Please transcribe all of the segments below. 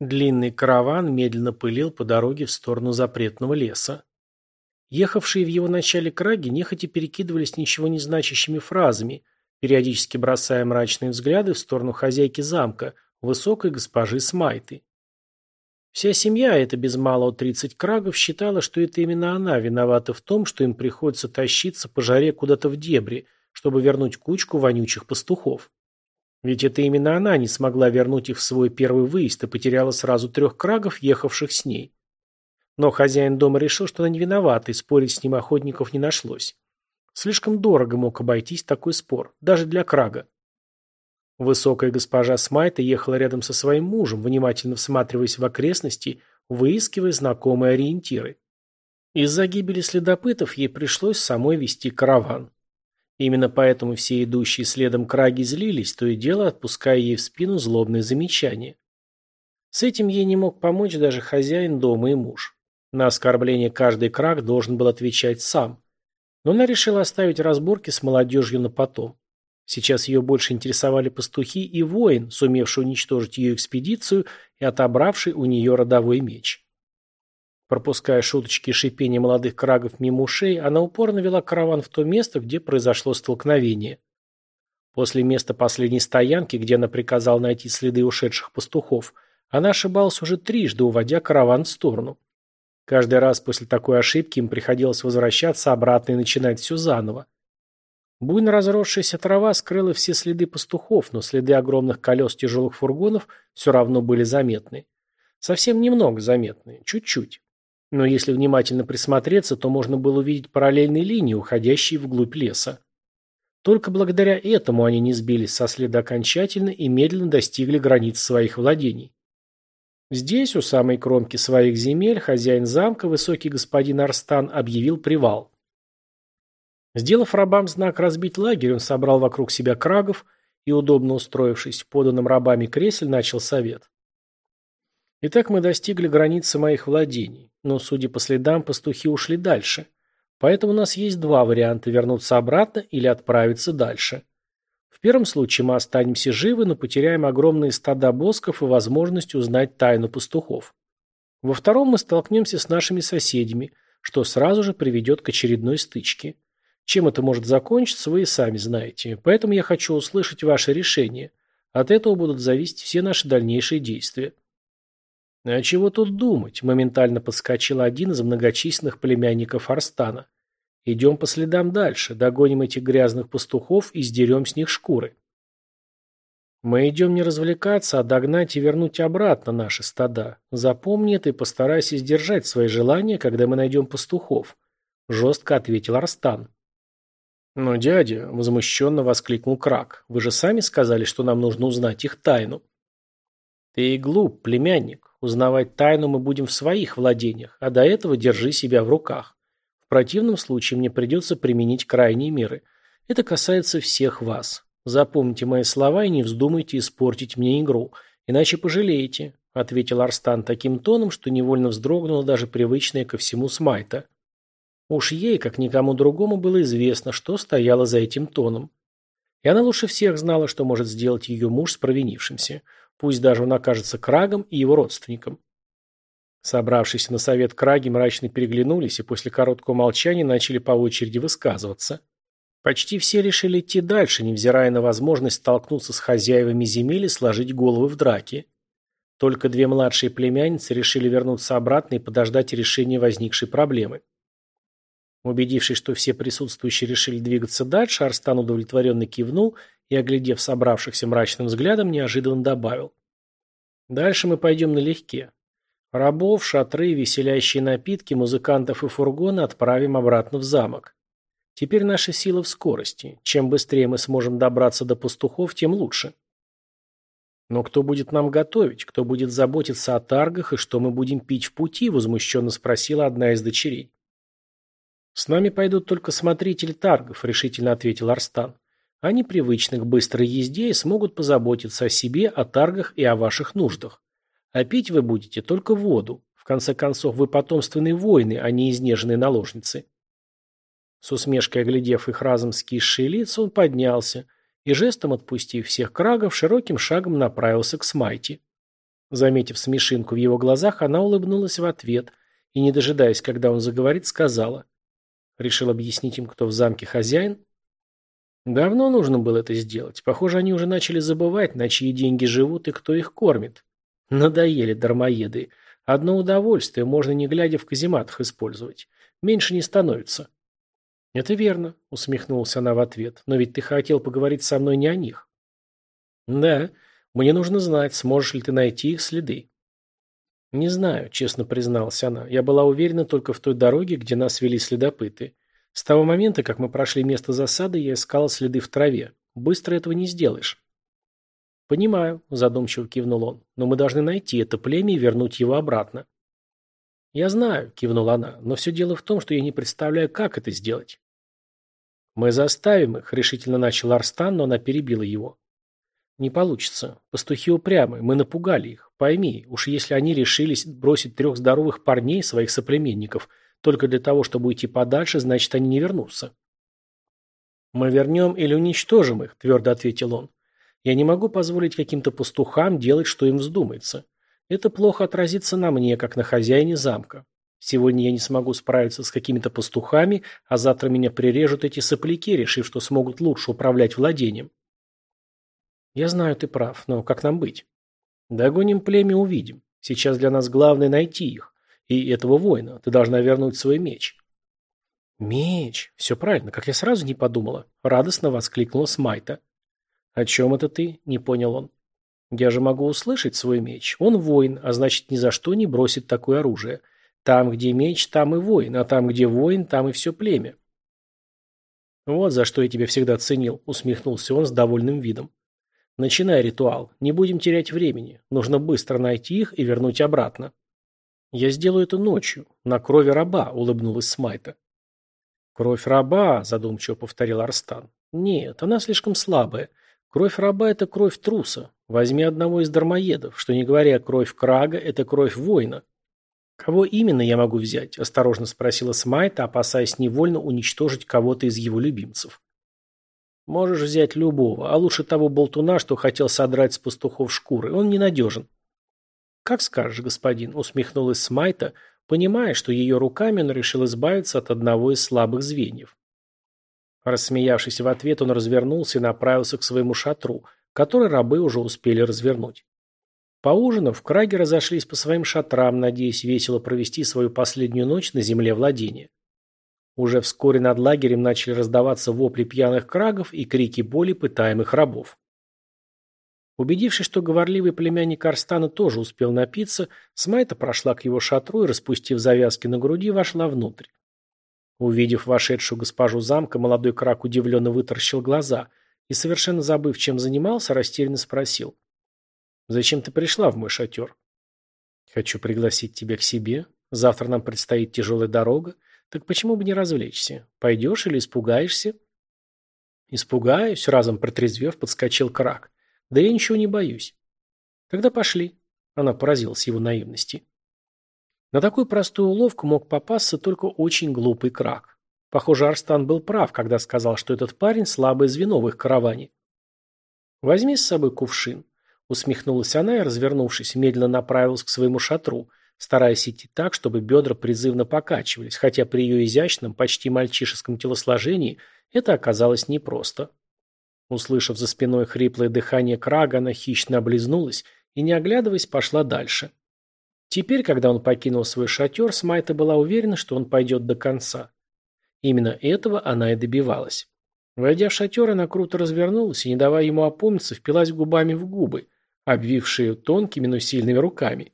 Длинный караван медленно пылил по дороге в сторону запретного леса. Ехавшие в его начале краги нехотя перекидывались ничего не значащими фразами, периодически бросая мрачные взгляды в сторону хозяйки замка, высокой госпожи Смайты. Вся семья, это без малого тридцать крагов, считала, что это именно она виновата в том, что им приходится тащиться по жаре куда-то в дебри, чтобы вернуть кучку вонючих пастухов. Ведь это именно она не смогла вернуть их в свой первый выезд и потеряла сразу трех крагов, ехавших с ней. Но хозяин дома решил, что она не виновата, и спорить с ним охотников не нашлось. Слишком дорого мог обойтись такой спор, даже для крага. Высокая госпожа Смайта ехала рядом со своим мужем, внимательно всматриваясь в окрестности, выискивая знакомые ориентиры. Из-за гибели следопытов ей пришлось самой вести караван. Именно поэтому все идущие следом краги злились, то и дело отпуская ей в спину злобные замечания. С этим ей не мог помочь даже хозяин дома и муж. На оскорбление каждый краг должен был отвечать сам. Но она решила оставить разборки с молодежью на потом. Сейчас ее больше интересовали пастухи и воин, сумевший уничтожить ее экспедицию и отобравший у нее родовой меч. Пропуская шуточки и шипение молодых крагов мимо ушей, она упорно вела караван в то место, где произошло столкновение. После места последней стоянки, где она приказала найти следы ушедших пастухов, она ошибалась уже трижды, уводя караван в сторону. Каждый раз после такой ошибки им приходилось возвращаться обратно и начинать все заново. Буйно разросшаяся трава скрыла все следы пастухов, но следы огромных колес тяжелых фургонов все равно были заметны. Совсем немного заметны, чуть-чуть. Но если внимательно присмотреться, то можно было увидеть параллельные линии, уходящие вглубь леса. Только благодаря этому они не сбились со следа окончательно и медленно достигли границ своих владений. Здесь, у самой кромки своих земель, хозяин замка, высокий господин Арстан, объявил привал. Сделав рабам знак разбить лагерь, он собрал вокруг себя крагов и, удобно устроившись в поданном рабами кресле, начал совет. Итак, мы достигли границы моих владений, но, судя по следам, пастухи ушли дальше. Поэтому у нас есть два варианта – вернуться обратно или отправиться дальше. В первом случае мы останемся живы, но потеряем огромные стада босков и возможность узнать тайну пастухов. Во втором мы столкнемся с нашими соседями, что сразу же приведет к очередной стычке. Чем это может закончиться, вы и сами знаете. Поэтому я хочу услышать ваше решение. От этого будут зависеть все наши дальнейшие действия. «А чего тут думать?» – моментально подскочил один из многочисленных племянников Арстана. «Идем по следам дальше, догоним этих грязных пастухов и сдерем с них шкуры». «Мы идем не развлекаться, а догнать и вернуть обратно наши стада. Запомни это и постарайся сдержать свои желания, когда мы найдем пастухов», – жестко ответил Арстан. «Но, дядя», – возмущенно воскликнул Крак, – «вы же сами сказали, что нам нужно узнать их тайну». «Ты глуп, племянник. Узнавать тайну мы будем в своих владениях, а до этого держи себя в руках. В противном случае мне придется применить крайние меры. Это касается всех вас. Запомните мои слова и не вздумайте испортить мне игру, иначе пожалеете», — ответил Арстан таким тоном, что невольно вздрогнула даже привычная ко всему Смайта. Уж ей, как никому другому, было известно, что стояло за этим тоном. И она лучше всех знала, что может сделать ее муж с провинившимся. Пусть даже он окажется Крагом и его родственником. Собравшись на совет Краги мрачно переглянулись и после короткого молчания начали по очереди высказываться. Почти все решили идти дальше, невзирая на возможность столкнуться с хозяевами земель и сложить головы в драке. Только две младшие племянницы решили вернуться обратно и подождать решения возникшей проблемы. Убедившись, что все присутствующие решили двигаться дальше, Арстан удовлетворенно кивнул и, оглядев собравшихся мрачным взглядом, неожиданно добавил. «Дальше мы пойдем налегке. Рабов, шатры, веселящие напитки, музыкантов и фургоны отправим обратно в замок. Теперь наша сила в скорости. Чем быстрее мы сможем добраться до пастухов, тем лучше». «Но кто будет нам готовить? Кто будет заботиться о таргах и что мы будем пить в пути?» – возмущенно спросила одна из дочерей. «С нами пойдут только смотрители таргов», – решительно ответил Арстан. Они привычны к быстрой езде и смогут позаботиться о себе, о таргах и о ваших нуждах. А пить вы будете только воду. В конце концов, вы потомственные воины, а не изнеженные наложницы. С усмешкой оглядев их разом скисшие лица, он поднялся и, жестом отпустив всех крагов, широким шагом направился к Смайте. Заметив смешинку в его глазах, она улыбнулась в ответ и, не дожидаясь, когда он заговорит, сказала. Решил объяснить им, кто в замке хозяин? Давно нужно было это сделать. Похоже, они уже начали забывать, на чьи деньги живут и кто их кормит. Надоели дармоеды. Одно удовольствие можно не глядя в казематах использовать. Меньше не становится. Это верно, усмехнулась она в ответ. Но ведь ты хотел поговорить со мной не о них. Да, мне нужно знать, сможешь ли ты найти их следы. Не знаю, честно призналась она. Я была уверена только в той дороге, где нас вели следопыты. С того момента, как мы прошли место засады, я искала следы в траве. Быстро этого не сделаешь. Понимаю, задумчиво кивнул он, но мы должны найти это племя и вернуть его обратно. Я знаю, кивнула она, но все дело в том, что я не представляю, как это сделать. Мы заставим их, решительно начал Арстан, но она перебила его. Не получится. Пастухи упрямы, мы напугали их. Пойми, уж если они решились бросить трех здоровых парней, своих соплеменников, только для того, чтобы уйти подальше, значит, они не вернутся. «Мы вернем или уничтожим их», – твердо ответил он. «Я не могу позволить каким-то пастухам делать, что им вздумается. Это плохо отразится на мне, как на хозяине замка. Сегодня я не смогу справиться с какими-то пастухами, а завтра меня прирежут эти сопляки, решив, что смогут лучше управлять владением». «Я знаю, ты прав, но как нам быть?» «Догоним племя, увидим. Сейчас для нас главное найти их. И этого воина. Ты должна вернуть свой меч. Меч. Все правильно, как я сразу не подумала. Радостно воскликнула Смайта. О чем это ты? Не понял он. Я же могу услышать свой меч. Он воин, а значит ни за что не бросит такое оружие. Там, где меч, там и воин, а там, где воин, там и все племя. Вот за что я тебя всегда ценил, усмехнулся он с довольным видом. Начинай ритуал. Не будем терять времени. Нужно быстро найти их и вернуть обратно. «Я сделаю это ночью, на крови раба», — улыбнулась Смайта. «Кровь раба», — задумчиво повторил Арстан. «Нет, она слишком слабая. Кровь раба — это кровь труса. Возьми одного из дармоедов. Что не говоря, кровь крага — это кровь воина». «Кого именно я могу взять?» – осторожно спросила Смайта, опасаясь невольно уничтожить кого-то из его любимцев. «Можешь взять любого, а лучше того болтуна, что хотел содрать с пастухов шкуры. Он ненадежен». «Как скажешь, господин», — усмехнулась Смайта, понимая, что ее руками он решил избавиться от одного из слабых звеньев. Рассмеявшись в ответ, он развернулся и направился к своему шатру, который рабы уже успели развернуть. Поужинав, краги разошлись по своим шатрам, надеясь весело провести свою последнюю ночь на земле владения. Уже вскоре над лагерем начали раздаваться вопли пьяных крагов и крики боли пытаемых рабов. Убедившись, что говорливый племянник Арстана тоже успел напиться, Смайта прошла к его шатру и, распустив завязки на груди, вошла внутрь. Увидев вошедшую госпожу замка, молодой крак удивленно вытаращил глаза и, совершенно забыв, чем занимался, растерянно спросил. «Зачем ты пришла в мой шатер?» «Хочу пригласить тебя к себе. Завтра нам предстоит тяжелая дорога. Так почему бы не развлечься? Пойдешь или испугаешься?» «Испугаюсь», — разом протрезвев, подскочил крак. Да я ничего не боюсь. Тогда пошли. Она поразилась его наивности. На такую простую уловку мог попасться только очень глупый крак. Похоже, Арстан был прав, когда сказал, что этот парень слабое звено в их караване. «Возьми с собой кувшин», — усмехнулась она и, развернувшись, медленно направилась к своему шатру, стараясь идти так, чтобы бедра призывно покачивались, хотя при ее изящном, почти мальчишеском телосложении это оказалось непросто. Услышав за спиной хриплое дыхание Крага, она хищно облизнулась и, не оглядываясь, пошла дальше. Теперь, когда он покинул свой шатер, Смайта была уверена, что он пойдет до конца. Именно этого она и добивалась. Войдя в шатер, она круто развернулась и, не давая ему опомниться, впилась губами в губы, обвившие тонкими, но сильными руками.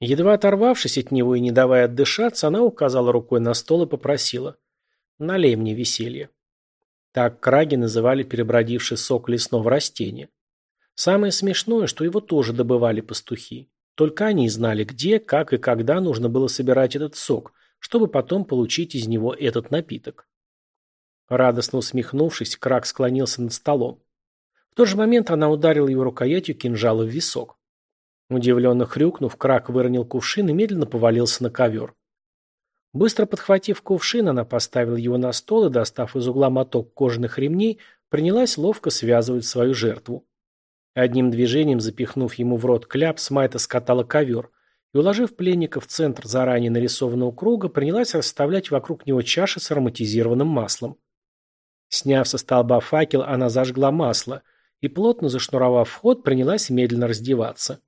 Едва оторвавшись от него и не давая отдышаться, она указала рукой на стол и попросила «Налей мне веселье». Так краги называли перебродивший сок лесного растения. Самое смешное, что его тоже добывали пастухи. Только они знали, где, как и когда нужно было собирать этот сок, чтобы потом получить из него этот напиток. Радостно усмехнувшись, Крак склонился над столом. В тот же момент она ударила его рукоятью кинжала в висок. Удивленно хрюкнув, Крак выронил кувшин и медленно повалился на ковер. Быстро подхватив кувшин, она поставила его на стол и, достав из угла моток кожаных ремней, принялась ловко связывать свою жертву. Одним движением, запихнув ему в рот кляп, Смайта скатала ковер и, уложив пленника в центр заранее нарисованного круга, принялась расставлять вокруг него чаши с ароматизированным маслом. Сняв со столба факел, она зажгла масло и, плотно зашнуровав вход, принялась медленно раздеваться.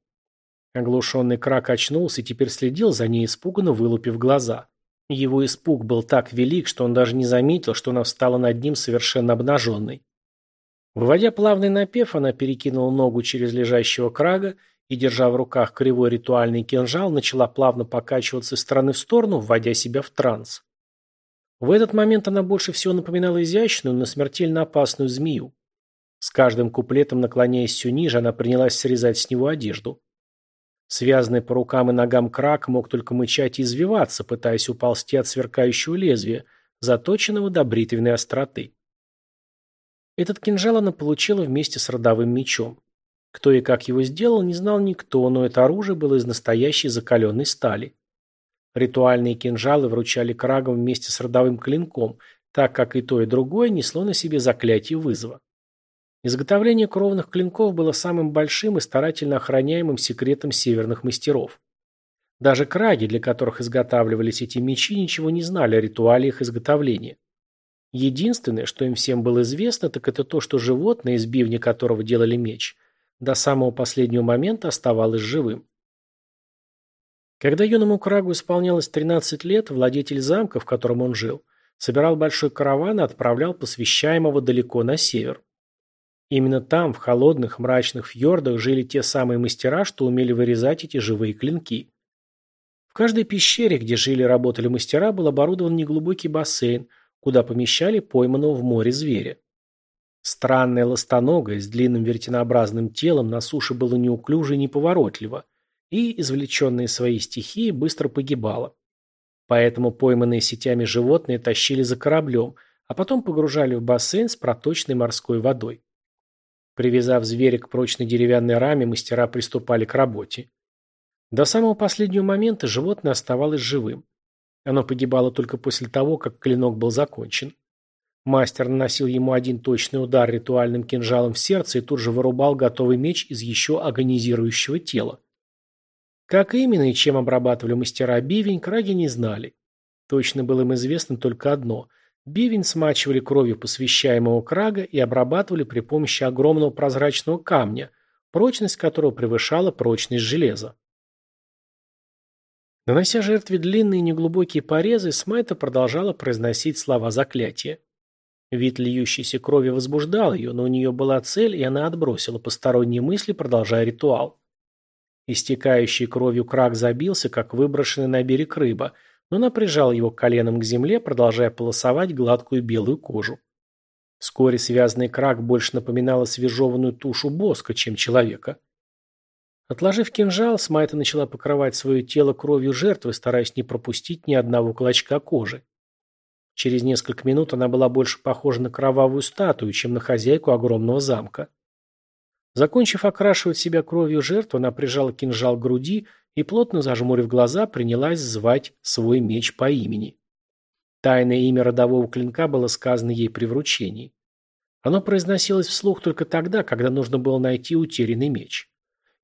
Оглушенный крак очнулся и теперь следил за ней, испуганно вылупив глаза. Его испуг был так велик, что он даже не заметил, что она встала над ним совершенно обнаженной. Выводя плавный напев, она перекинула ногу через лежащего крага и, держа в руках кривой ритуальный кинжал, начала плавно покачиваться из стороны в сторону, вводя себя в транс. В этот момент она больше всего напоминала изящную, но смертельно опасную змею. С каждым куплетом, наклоняясь все ниже, она принялась срезать с него одежду. Связанный по рукам и ногам крак мог только мычать и извиваться, пытаясь уползти от сверкающего лезвия, заточенного до бритвенной остроты. Этот кинжал она получила вместе с родовым мечом. Кто и как его сделал, не знал никто, но это оружие было из настоящей закаленной стали. Ритуальные кинжалы вручали крагам вместе с родовым клинком, так как и то, и другое несло на себе заклятие вызова. Изготовление кровных клинков было самым большим и старательно охраняемым секретом северных мастеров. Даже краги, для которых изготавливались эти мечи, ничего не знали о ритуале их изготовления. Единственное, что им всем было известно, так это то, что животное, из бивня которого делали меч, до самого последнего момента оставалось живым. Когда юному Крагу исполнялось 13 лет, владетель замка, в котором он жил, собирал большой караван и отправлял посвящаемого далеко на север. Именно там, в холодных, мрачных фьордах, жили те самые мастера, что умели вырезать эти живые клинки. В каждой пещере, где жили и работали мастера, был оборудован неглубокий бассейн – куда помещали пойманного в море зверя. Странное ластоногое с длинным вертинообразным телом на суше было неуклюже и неповоротливо, и, извлеченные своей стихии, быстро погибало. Поэтому пойманные сетями животные тащили за кораблем, а потом погружали в бассейн с проточной морской водой. Привязав зверя к прочной деревянной раме, мастера приступали к работе. До самого последнего момента животное оставалось живым. Оно погибало только после того, как клинок был закончен. Мастер наносил ему один точный удар ритуальным кинжалом в сердце и тут же вырубал готовый меч из еще агонизирующего тела. Как именно и чем обрабатывали мастера бивень, краги не знали. Точно было им известно только одно – бивень смачивали кровью посвящаемого крага и обрабатывали при помощи огромного прозрачного камня, прочность которого превышала прочность железа. Нанося жертве длинные неглубокие порезы, Смайта продолжала произносить слова заклятия. Вид льющейся крови возбуждал ее, но у нее была цель, и она отбросила посторонние мысли, продолжая ритуал. Истекающий кровью крак забился, как выброшенный на берег рыба, но она прижала его коленом к земле, продолжая полосовать гладкую белую кожу. Вскоре связанный крак больше напоминал освежеванную тушу боска, чем человека. Отложив кинжал, Смайта начала покрывать свое тело кровью жертвы, стараясь не пропустить ни одного клочка кожи. Через несколько минут она была больше похожа на кровавую статую, чем на хозяйку огромного замка. Закончив окрашивать себя кровью жертву, она прижала кинжал к груди и, плотно зажмурив глаза, принялась звать свой меч по имени. Тайное имя родового клинка было сказано ей при вручении. Оно произносилось вслух только тогда, когда нужно было найти утерянный меч.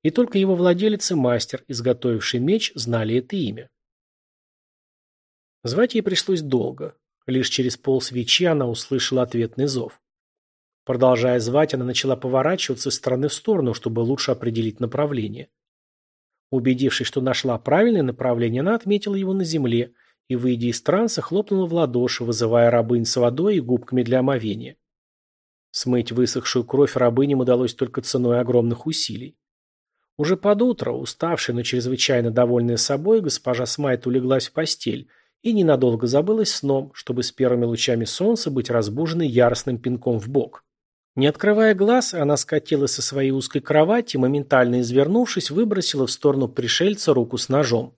И только его владелец и мастер, изготовивший меч, знали это имя. Звать ей пришлось долго. Лишь через пол свечи она услышала ответный зов. Продолжая звать, она начала поворачиваться из стороны в сторону, чтобы лучше определить направление. Убедившись, что нашла правильное направление, она отметила его на земле и, выйдя из транса, хлопнула в ладоши, вызывая рабынь с водой и губками для омовения. Смыть высохшую кровь рабыням удалось только ценой огромных усилий. Уже под утро, уставшая, но чрезвычайно довольная собой, госпожа Смайт улеглась в постель и ненадолго забылась сном, чтобы с первыми лучами солнца быть разбуженной яростным пинком в бок. Не открывая глаз, она скатилась со своей узкой кровати моментально извернувшись, выбросила в сторону пришельца руку с ножом.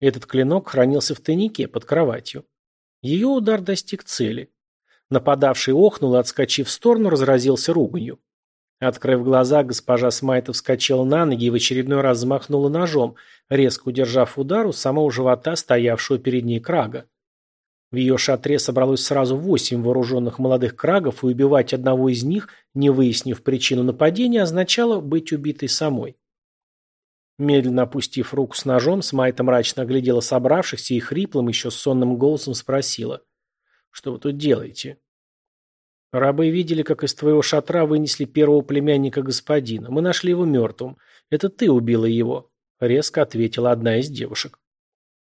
Этот клинок хранился в тайнике под кроватью. Ее удар достиг цели. Нападавший охнул и, отскочив в сторону, разразился руганью. Открыв глаза, госпожа Смайта вскочила на ноги и в очередной раз взмахнула ножом, резко удержав удар у самого живота стоявшего перед ней крага. В ее шатре собралось сразу восемь вооруженных молодых крагов, и убивать одного из них, не выяснив причину нападения, означало быть убитой самой. Медленно опустив руку с ножом, Смайта мрачно оглядела собравшихся и хриплым, еще сонным голосом спросила. «Что вы тут делаете?» «Рабы видели, как из твоего шатра вынесли первого племянника господина. Мы нашли его мертвым. Это ты убила его», — резко ответила одна из девушек.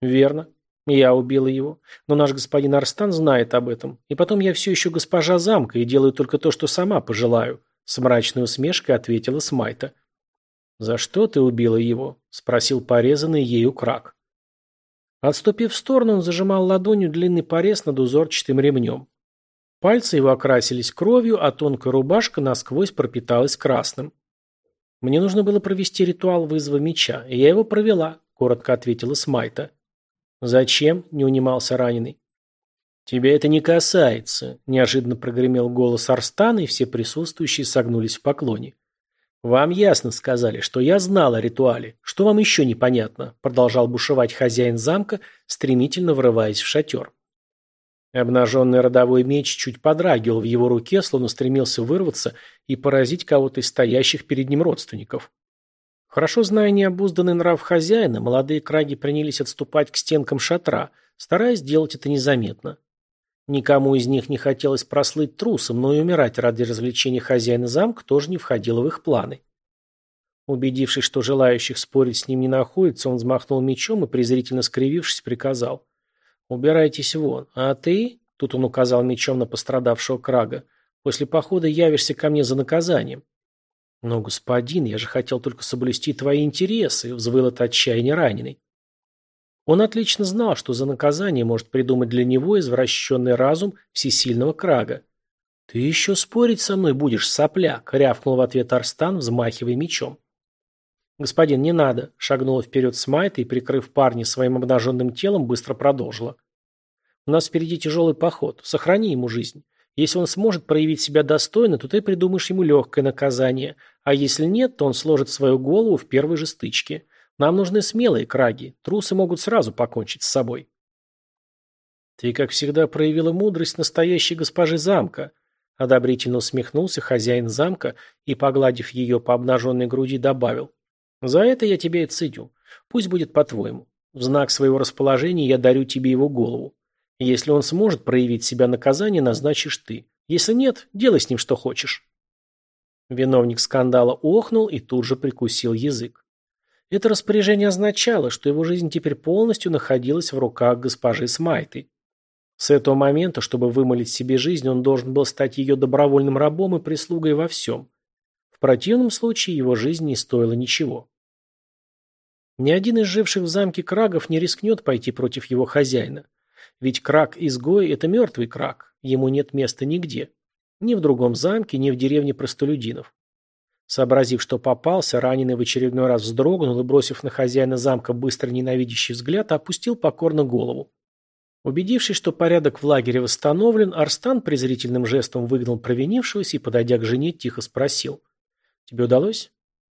«Верно. Я убила его. Но наш господин Арстан знает об этом. И потом я все еще госпожа замка и делаю только то, что сама пожелаю», — с мрачной усмешкой ответила Смайта. «За что ты убила его?» – спросил порезанный ею крак. Отступив в сторону, он зажимал ладонью длинный порез над узорчатым ремнем. Пальцы его окрасились кровью, а тонкая рубашка насквозь пропиталась красным. «Мне нужно было провести ритуал вызова меча, и я его провела», – коротко ответила Смайта. «Зачем?» – не унимался раненый. «Тебя это не касается», – неожиданно прогремел голос Арстана, и все присутствующие согнулись в поклоне. «Вам ясно сказали, что я знал о ритуале. Что вам еще непонятно?» Продолжал бушевать хозяин замка, стремительно врываясь в шатер. Обнаженный родовой меч чуть подрагивал в его руке, словно стремился вырваться и поразить кого-то из стоящих перед ним родственников. Хорошо зная необузданный нрав хозяина, молодые краги принялись отступать к стенкам шатра, стараясь сделать это незаметно. Никому из них не хотелось прослыть трусом, но и умирать ради развлечения хозяина замка тоже не входило в их планы. Убедившись, что желающих спорить с ним не находится, он взмахнул мечом и, презрительно скривившись, приказал. «Убирайтесь вон. А ты...» — тут он указал мечом на пострадавшего Крага. «После похода явишься ко мне за наказанием». «Но, господин, я же хотел только соблюсти твои интересы», — взвыл от отчаяния раненый. Он отлично знал, что за наказание может придумать для него извращенный разум всесильного Крага. «Ты еще спорить со мной будешь, сопляк!» — рявкнул в ответ Арстан, взмахивая мечом. «Господин, не надо!» — шагнула вперед Смайта и, прикрыв парня своим обнаженным телом, быстро продолжила. «У нас впереди тяжелый поход. Сохрани ему жизнь. Если он сможет проявить себя достойно, то ты придумаешь ему легкое наказание, а если нет, то он сложит свою голову в первой же стычке. Нам нужны смелые краги. Трусы могут сразу покончить с собой. Ты, как всегда, проявила мудрость настоящей госпожи замка. Одобрительно усмехнулся хозяин замка и, погладив ее по обнаженной груди, добавил. За это я тебя и цедю. Пусть будет по-твоему. В знак своего расположения я дарю тебе его голову. Если он сможет проявить себя наказание, назначишь ты. Если нет, делай с ним что хочешь. Виновник скандала охнул и тут же прикусил язык. Это распоряжение означало, что его жизнь теперь полностью находилась в руках госпожи Смайты. С этого момента, чтобы вымолить себе жизнь, он должен был стать ее добровольным рабом и прислугой во всем. В противном случае его жизнь не стоила ничего. Ни один из живших в замке крагов не рискнет пойти против его хозяина. Ведь краг-изгой – это мертвый краг, ему нет места нигде. Ни в другом замке, ни в деревне простолюдинов. Сообразив, что попался, раненый в очередной раз вздрогнул и, бросив на хозяина замка быстро ненавидящий взгляд, опустил покорно голову. Убедившись, что порядок в лагере восстановлен, Арстан презрительным жестом выгнал провинившегося и, подойдя к жене, тихо спросил. «Тебе удалось?»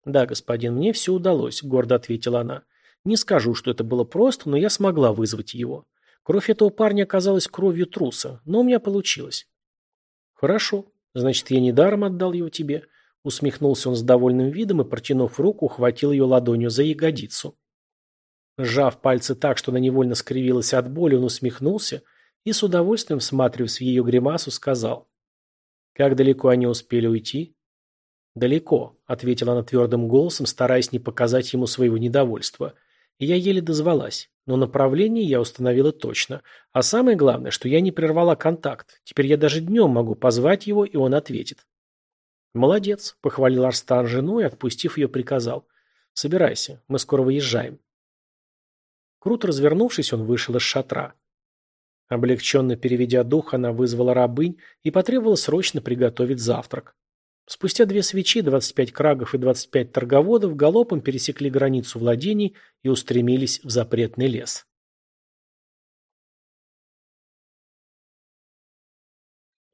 «Да, господин, мне все удалось», — гордо ответила она. «Не скажу, что это было просто, но я смогла вызвать его. Кровь этого парня оказалась кровью труса, но у меня получилось». «Хорошо. Значит, я недаром отдал его тебе. Усмехнулся он с довольным видом и, протянув руку, ухватил ее ладонью за ягодицу. Сжав пальцы так, что она невольно скривилась от боли, он усмехнулся и, с удовольствием всматриваясь в ее гримасу, сказал. «Как далеко они успели уйти?» «Далеко», — ответила она твердым голосом, стараясь не показать ему своего недовольства. Я еле дозвалась, но направление я установила точно. А самое главное, что я не прервала контакт. Теперь я даже днем могу позвать его, и он ответит. «Молодец», — похвалил Арстан жену и, отпустив ее, приказал. «Собирайся, мы скоро выезжаем». Круто развернувшись, он вышел из шатра. Облегченно переведя дух, она вызвала рабынь и потребовала срочно приготовить завтрак. Спустя две свечи, 25 крагов и 25 торговодов галопом пересекли границу владений и устремились в запретный лес.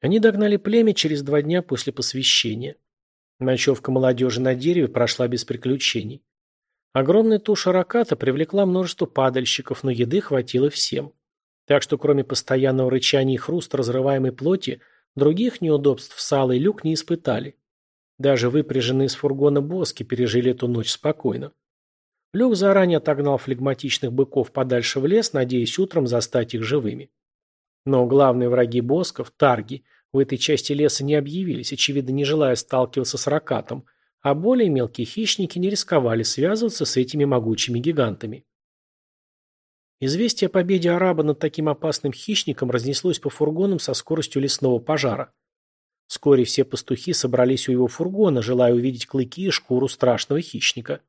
Они догнали племя через два дня после посвящения. Ночевка молодежи на дереве прошла без приключений. Огромная туша раката привлекла множество падальщиков, но еды хватило всем. Так что кроме постоянного рычания и хруста разрываемой плоти, других неудобств Сала и Люк не испытали. Даже выпряженные из фургона боски пережили эту ночь спокойно. Люк заранее отогнал флегматичных быков подальше в лес, надеясь утром застать их живыми. Но главные враги босков, тарги, в этой части леса не объявились, очевидно, не желая сталкиваться с ракатом, а более мелкие хищники не рисковали связываться с этими могучими гигантами. Известие о победе араба над таким опасным хищником разнеслось по фургонам со скоростью лесного пожара. Вскоре все пастухи собрались у его фургона, желая увидеть клыки и шкуру страшного хищника.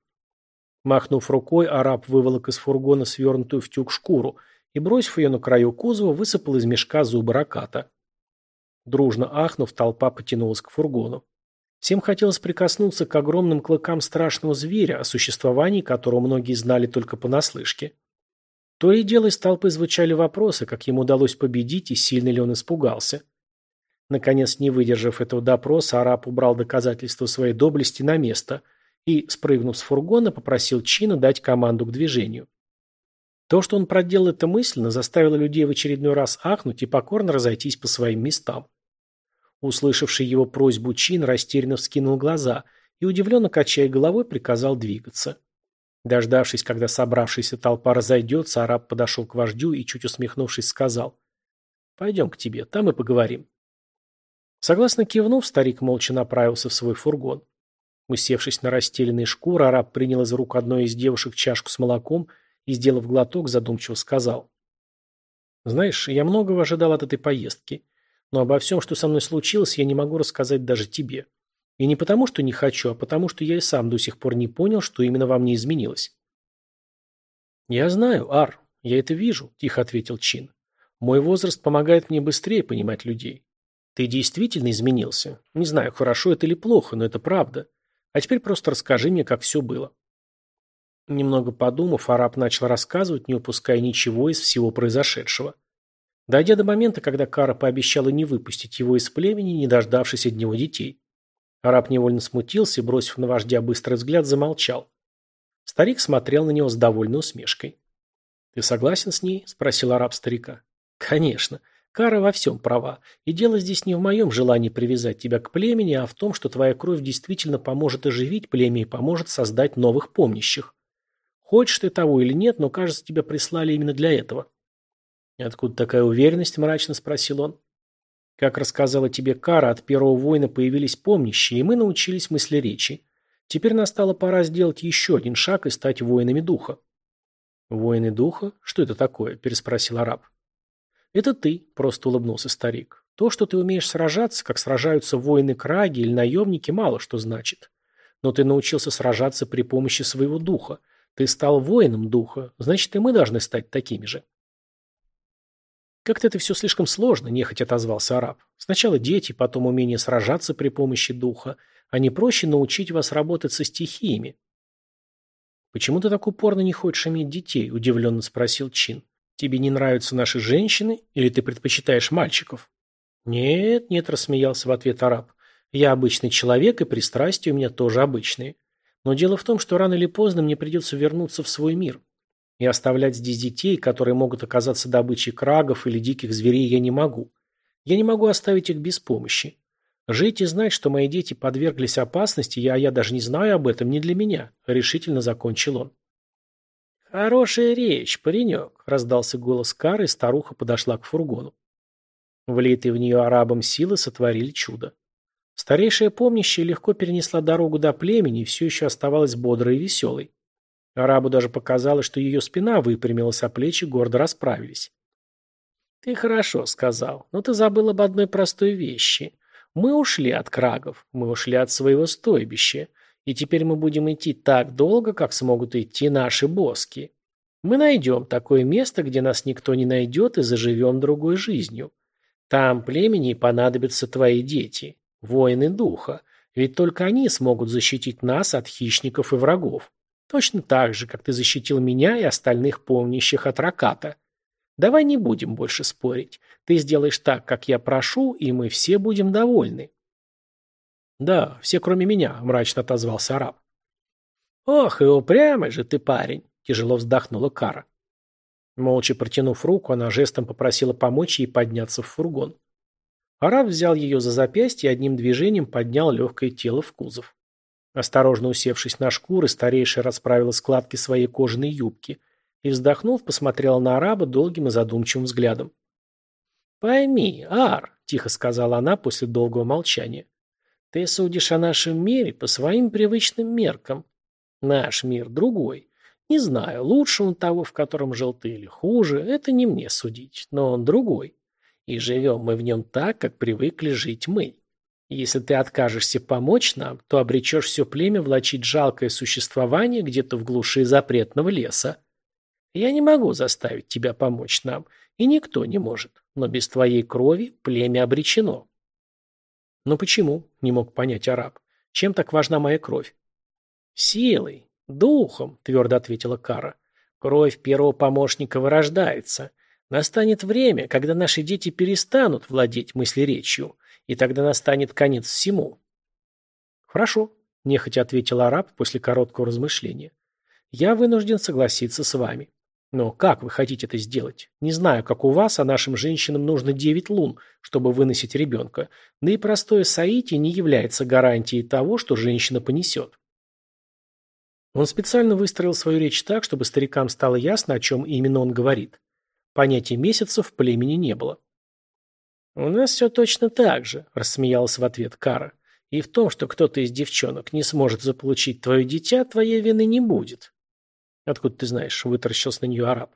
Махнув рукой, араб выволок из фургона свернутую в тюк шкуру и, бросив ее на краю кузова, высыпал из мешка зубы раката. Дружно ахнув, толпа потянулась к фургону. Всем хотелось прикоснуться к огромным клыкам страшного зверя, о существовании которого многие знали только понаслышке. То и дело из толпы звучали вопросы, как ему удалось победить и сильно ли он испугался. Наконец, не выдержав этого допроса, араб убрал доказательства своей доблести на место и, спрыгнув с фургона, попросил Чина дать команду к движению. То, что он проделал это мысленно, заставило людей в очередной раз ахнуть и покорно разойтись по своим местам. Услышавший его просьбу Чин растерянно вскинул глаза и, удивленно качая головой, приказал двигаться. Дождавшись, когда собравшаяся толпа разойдется, араб подошел к вождю и, чуть усмехнувшись, сказал «Пойдем к тебе, там и поговорим». Согласно кивнув, старик молча направился в свой фургон. Усевшись на расстеленные шкуры, араб принял из рук одной из девушек чашку с молоком и, сделав глоток, задумчиво сказал «Знаешь, я многого ожидал от этой поездки, но обо всем, что со мной случилось, я не могу рассказать даже тебе». И не потому, что не хочу, а потому, что я и сам до сих пор не понял, что именно во мне изменилось. «Я знаю, Ар, я это вижу», – тихо ответил Чин. «Мой возраст помогает мне быстрее понимать людей. Ты действительно изменился. Не знаю, хорошо это или плохо, но это правда. А теперь просто расскажи мне, как все было». Немного подумав, араб начал рассказывать, не упуская ничего из всего произошедшего. Дойдя до момента, когда Кара пообещала не выпустить его из племени, не дождавшись от него детей. Араб невольно смутился и, бросив на вождя быстрый взгляд, замолчал. Старик смотрел на него с довольной усмешкой. «Ты согласен с ней?» – спросил араб старика. «Конечно. Кара во всем права. И дело здесь не в моем желании привязать тебя к племени, а в том, что твоя кровь действительно поможет оживить племя и поможет создать новых помнящих. Хочешь ты того или нет, но, кажется, тебя прислали именно для этого». «Откуда такая уверенность?» – мрачно спросил он. Как рассказала тебе Кара, от первого воина появились помнящие, и мы научились мыслеречи. Теперь настала пора сделать еще один шаг и стать воинами духа. «Воины духа? Что это такое?» – переспросил араб. «Это ты», – просто улыбнулся старик. «То, что ты умеешь сражаться, как сражаются воины Краги или наемники, мало что значит. Но ты научился сражаться при помощи своего духа. Ты стал воином духа, значит, и мы должны стать такими же». «Как-то это все слишком сложно», – нехотя отозвался араб. «Сначала дети, потом умение сражаться при помощи духа. А не проще научить вас работать со стихиями». «Почему ты так упорно не хочешь иметь детей?» – удивленно спросил Чин. «Тебе не нравятся наши женщины или ты предпочитаешь мальчиков?» «Нет, нет», – рассмеялся в ответ араб. «Я обычный человек, и пристрастия у меня тоже обычные. Но дело в том, что рано или поздно мне придется вернуться в свой мир. И оставлять здесь детей, которые могут оказаться добычей крагов или диких зверей, я не могу. Я не могу оставить их без помощи. Жить и знать, что мои дети подверглись опасности, я, я даже не знаю об этом, не для меня», — решительно закончил он. «Хорошая речь, паренек», — раздался голос Кары, и старуха подошла к фургону. Влитые в нее арабам силы сотворили чудо. Старейшая помнящая легко перенесла дорогу до племени и все еще оставалась бодрой и веселой. Арабу даже показалось, что ее спина выпрямилась, а плечи гордо расправились. «Ты хорошо сказал, но ты забыл об одной простой вещи. Мы ушли от крагов, мы ушли от своего стойбища, и теперь мы будем идти так долго, как смогут идти наши боски. Мы найдем такое место, где нас никто не найдет, и заживем другой жизнью. Там племени понадобятся твои дети, воины духа, ведь только они смогут защитить нас от хищников и врагов. Точно так же, как ты защитил меня и остальных помнящих от раката. Давай не будем больше спорить. Ты сделаешь так, как я прошу, и мы все будем довольны. Да, все кроме меня, мрачно отозвался араб. Ох, и упрямый же ты парень, тяжело вздохнула Кара. Молча протянув руку, она жестом попросила помочь ей подняться в фургон. Араб взял ее за запястье и одним движением поднял легкое тело в кузов. Осторожно усевшись на шкуры, старейшая расправила складки своей кожаной юбки и, вздохнув, посмотрела на араба долгим и задумчивым взглядом. «Пойми, Ар», — тихо сказала она после долгого молчания, — «ты судишь о нашем мире по своим привычным меркам. Наш мир другой. Не знаю, лучше он того, в котором жил ты, или хуже, это не мне судить, но он другой. И живем мы в нем так, как привыкли жить мы. Если ты откажешься помочь нам, то обречешь все племя влачить жалкое существование где-то в глуши запретного леса. Я не могу заставить тебя помочь нам, и никто не может, но без твоей крови племя обречено. Но почему? Не мог понять араб. Чем так важна моя кровь? Силой, духом, твердо ответила Кара. Кровь первого помощника вырождается. Настанет время, когда наши дети перестанут владеть мыслеречью, и тогда настанет конец всему. Хорошо, нехотя ответил араб после короткого размышления. Я вынужден согласиться с вами. Но как вы хотите это сделать? Не знаю, как у вас, а нашим женщинам нужно девять лун, чтобы выносить ребенка. Да и простое соитие не является гарантией того, что женщина понесет. Он специально выстроил свою речь так, чтобы старикам стало ясно, о чем именно он говорит. Понятия месяцев в племени не было. «У нас все точно так же», – рассмеялась в ответ Кара. «И в том, что кто-то из девчонок не сможет заполучить твое дитя, твоей вины не будет». «Откуда ты знаешь?» – вытаращился на нее араб.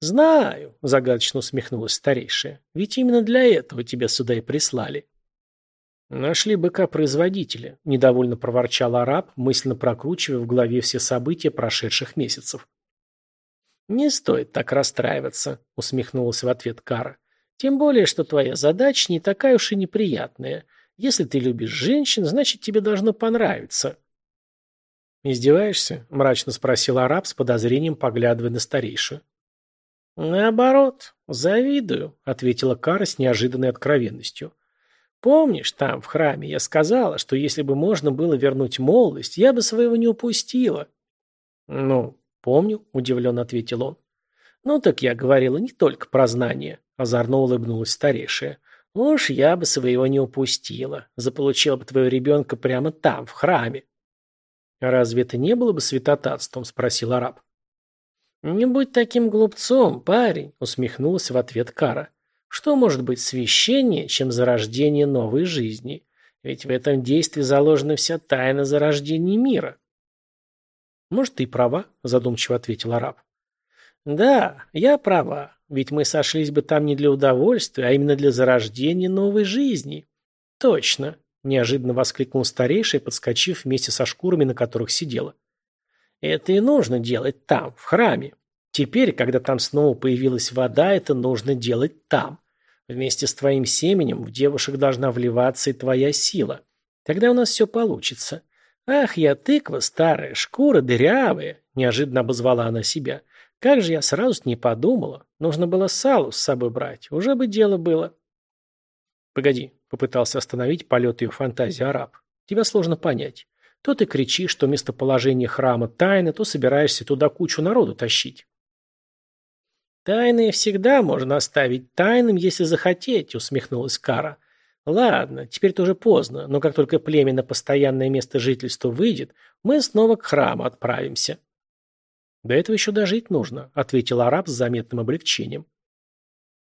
«Знаю», – загадочно усмехнулась старейшая. «Ведь именно для этого тебя сюда и прислали». «Нашли быка-производителя», – недовольно проворчал араб, мысленно прокручивая в голове все события прошедших месяцев. «Не стоит так расстраиваться», — усмехнулась в ответ Кара. «Тем более, что твоя задача не такая уж и неприятная. Если ты любишь женщин, значит, тебе должно понравиться». «Издеваешься?» — мрачно спросил араб с подозрением, поглядывая на старейшую. «Наоборот, завидую», — ответила Кара с неожиданной откровенностью. «Помнишь, там, в храме, я сказала, что если бы можно было вернуть молодость, я бы своего не упустила». «Ну, «Помню», — удивленно ответил он. «Ну так я говорила не только про знания», — озорно улыбнулась старейшая. «Уж я бы своего не упустила. Заполучила бы твоего ребенка прямо там, в храме». «Разве это не было бы святотатством?» — спросил араб. «Не будь таким глупцом, парень», — усмехнулась в ответ Кара. «Что может быть священнее, чем зарождение новой жизни? Ведь в этом действии заложена вся тайна зарождения мира». «Может, ты и права», – задумчиво ответил араб. «Да, я права, ведь мы сошлись бы там не для удовольствия, а именно для зарождения новой жизни». «Точно», – неожиданно воскликнул старейший, подскочив вместе со шкурами, на которых сидела. «Это и нужно делать там, в храме. Теперь, когда там снова появилась вода, это нужно делать там. Вместе с твоим семенем в девушек должна вливаться и твоя сила. Тогда у нас все получится. «Ах, я тыква старая, шкура дырявая!» – неожиданно обозвала она себя. «Как же я сразу не подумала. Нужно было салу с собой брать. Уже бы дело было». «Погоди», – попытался остановить полет ее фантазии араб. «Тебя сложно понять. То ты кричишь, что местоположение храма тайно, то собираешься туда кучу народу тащить». «Тайное всегда можно оставить тайным, если захотеть», – усмехнулась Кара. Ладно, теперь-то уже поздно, но как только племя на постоянное место жительства выйдет, мы снова к храму отправимся. До этого еще дожить нужно, ответил араб с заметным облегчением.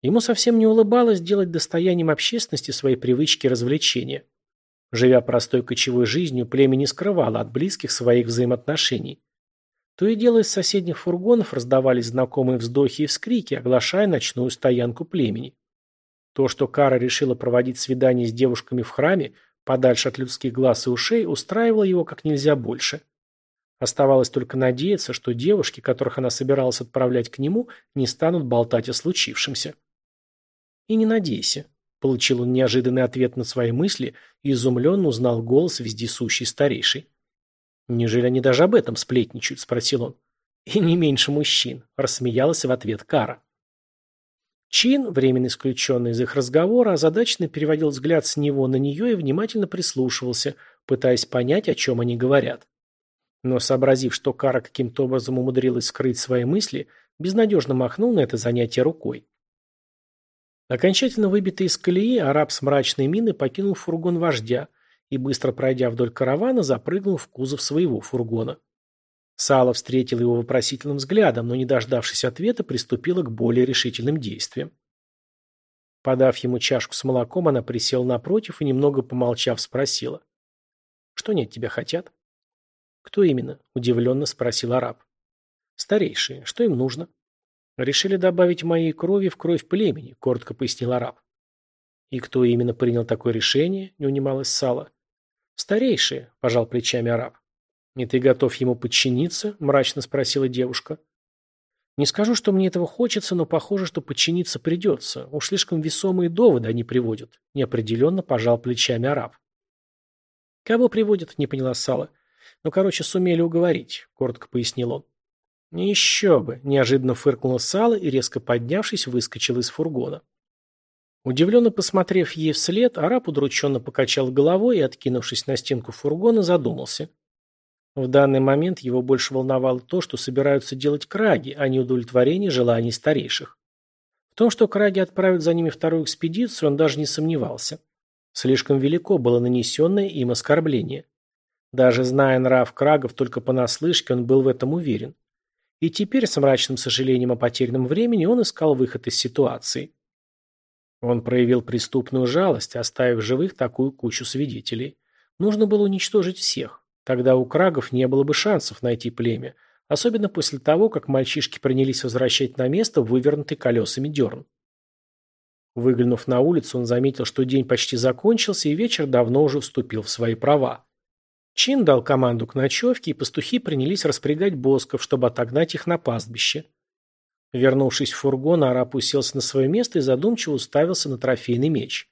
Ему совсем не улыбалось делать достоянием общественности свои привычки и развлечения. Живя простой кочевой жизнью, племя не скрывало от близких своих взаимоотношений. То и дело из соседних фургонов раздавались знакомые вздохи и вскрики, оглашая ночную стоянку племени. То, что Кара решила проводить свидание с девушками в храме, подальше от людских глаз и ушей, устраивало его как нельзя больше. Оставалось только надеяться, что девушки, которых она собиралась отправлять к нему, не станут болтать о случившемся. «И не надейся», — получил он неожиданный ответ на свои мысли и изумленно узнал голос вездесущий старейший. «Неужели они даже об этом сплетничают?» — спросил он. «И не меньше мужчин», — рассмеялась в ответ Кара. Чин, временно исключенный из их разговора, озадаченно переводил взгляд с него на нее и внимательно прислушивался, пытаясь понять, о чем они говорят. Но, сообразив, что Кара каким-то образом умудрилась скрыть свои мысли, безнадежно махнул на это занятие рукой. Окончательно выбитый из колеи, араб с мрачной миной покинул фургон вождя и, быстро пройдя вдоль каравана, запрыгнул в кузов своего фургона. Сала встретил его вопросительным взглядом, но, не дождавшись ответа, приступила к более решительным действиям. Подав ему чашку с молоком, она присела напротив и, немного помолчав, спросила. «Что они от тебя хотят?» «Кто именно?» – удивленно спросил араб. «Старейшие. Что им нужно?» «Решили добавить моей крови в кровь племени», – коротко пояснил араб. «И кто именно принял такое решение?» – не унималась Сала. «Старейшие», – пожал плечами араб. «И ты готов ему подчиниться?» – мрачно спросила девушка. Не скажу, что мне этого хочется, но похоже, что подчиниться придется. Уж слишком весомые доводы они приводят. Неопределенно пожал плечами араб. Кого приводят, не поняла Сала. Ну, короче, сумели уговорить, коротко пояснил он. Еще бы, неожиданно фыркнула Сала и, резко поднявшись, выскочила из фургона. Удивленно посмотрев ей вслед, араб удрученно покачал головой и, откинувшись на стенку фургона, задумался – в данный момент его больше волновало то, что собираются делать краги, а не удовлетворение желаний старейших. В том, что краги отправят за ними вторую экспедицию, он даже не сомневался. Слишком велико было нанесенное им оскорбление. Даже зная нрав крагов только понаслышке, он был в этом уверен. И теперь, с мрачным сожалением о потерянном времени, он искал выход из ситуации. Он проявил преступную жалость, оставив живых такую кучу свидетелей. Нужно было уничтожить всех. Тогда у крагов не было бы шансов найти племя, особенно после того, как мальчишки принялись возвращать на место вывернутый колесами дерн. Выглянув на улицу, он заметил, что день почти закончился, и вечер давно уже вступил в свои права. Чин дал команду к ночевке, и пастухи принялись распрягать босков, чтобы отогнать их на пастбище. Вернувшись в фургон, араб уселся на свое место и задумчиво уставился на трофейный меч.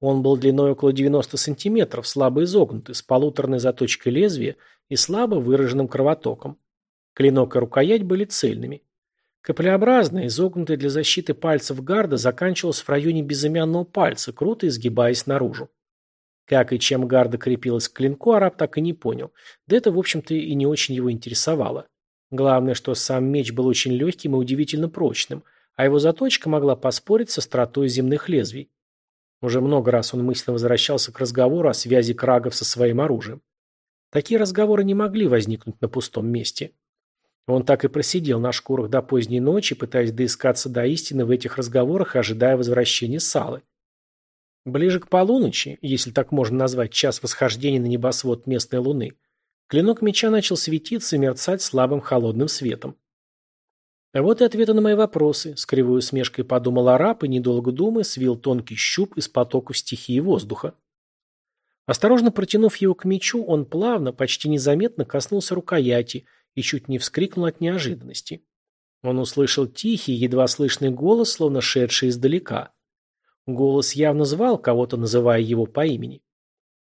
Он был длиной около 90 сантиметров, слабо изогнутый, с полуторной заточкой лезвия и слабо выраженным кровотоком. Клинок и рукоять были цельными. Каплеобразная, изогнутая для защиты пальцев гарда, заканчивалась в районе безымянного пальца, круто изгибаясь наружу. Как и чем гарда крепилась к клинку, араб так и не понял. Да это, в общем-то, и не очень его интересовало. Главное, что сам меч был очень легким и удивительно прочным, а его заточка могла поспорить со остротой земных лезвий. Уже много раз он мысленно возвращался к разговору о связи крагов со своим оружием. Такие разговоры не могли возникнуть на пустом месте. Он так и просидел на шкурах до поздней ночи, пытаясь доискаться до истины в этих разговорах и ожидая возвращения Салы. Ближе к полуночи, если так можно назвать час восхождения на небосвод местной луны, клинок меча начал светиться и мерцать слабым холодным светом. А вот и ответы на мои вопросы, с кривой усмешкой подумал араб и, недолго думая, свил тонкий щуп из потоков стихии воздуха. Осторожно протянув его к мечу, он плавно, почти незаметно коснулся рукояти и чуть не вскрикнул от неожиданности. Он услышал тихий, едва слышный голос, словно шедший издалека. Голос явно звал кого-то, называя его по имени.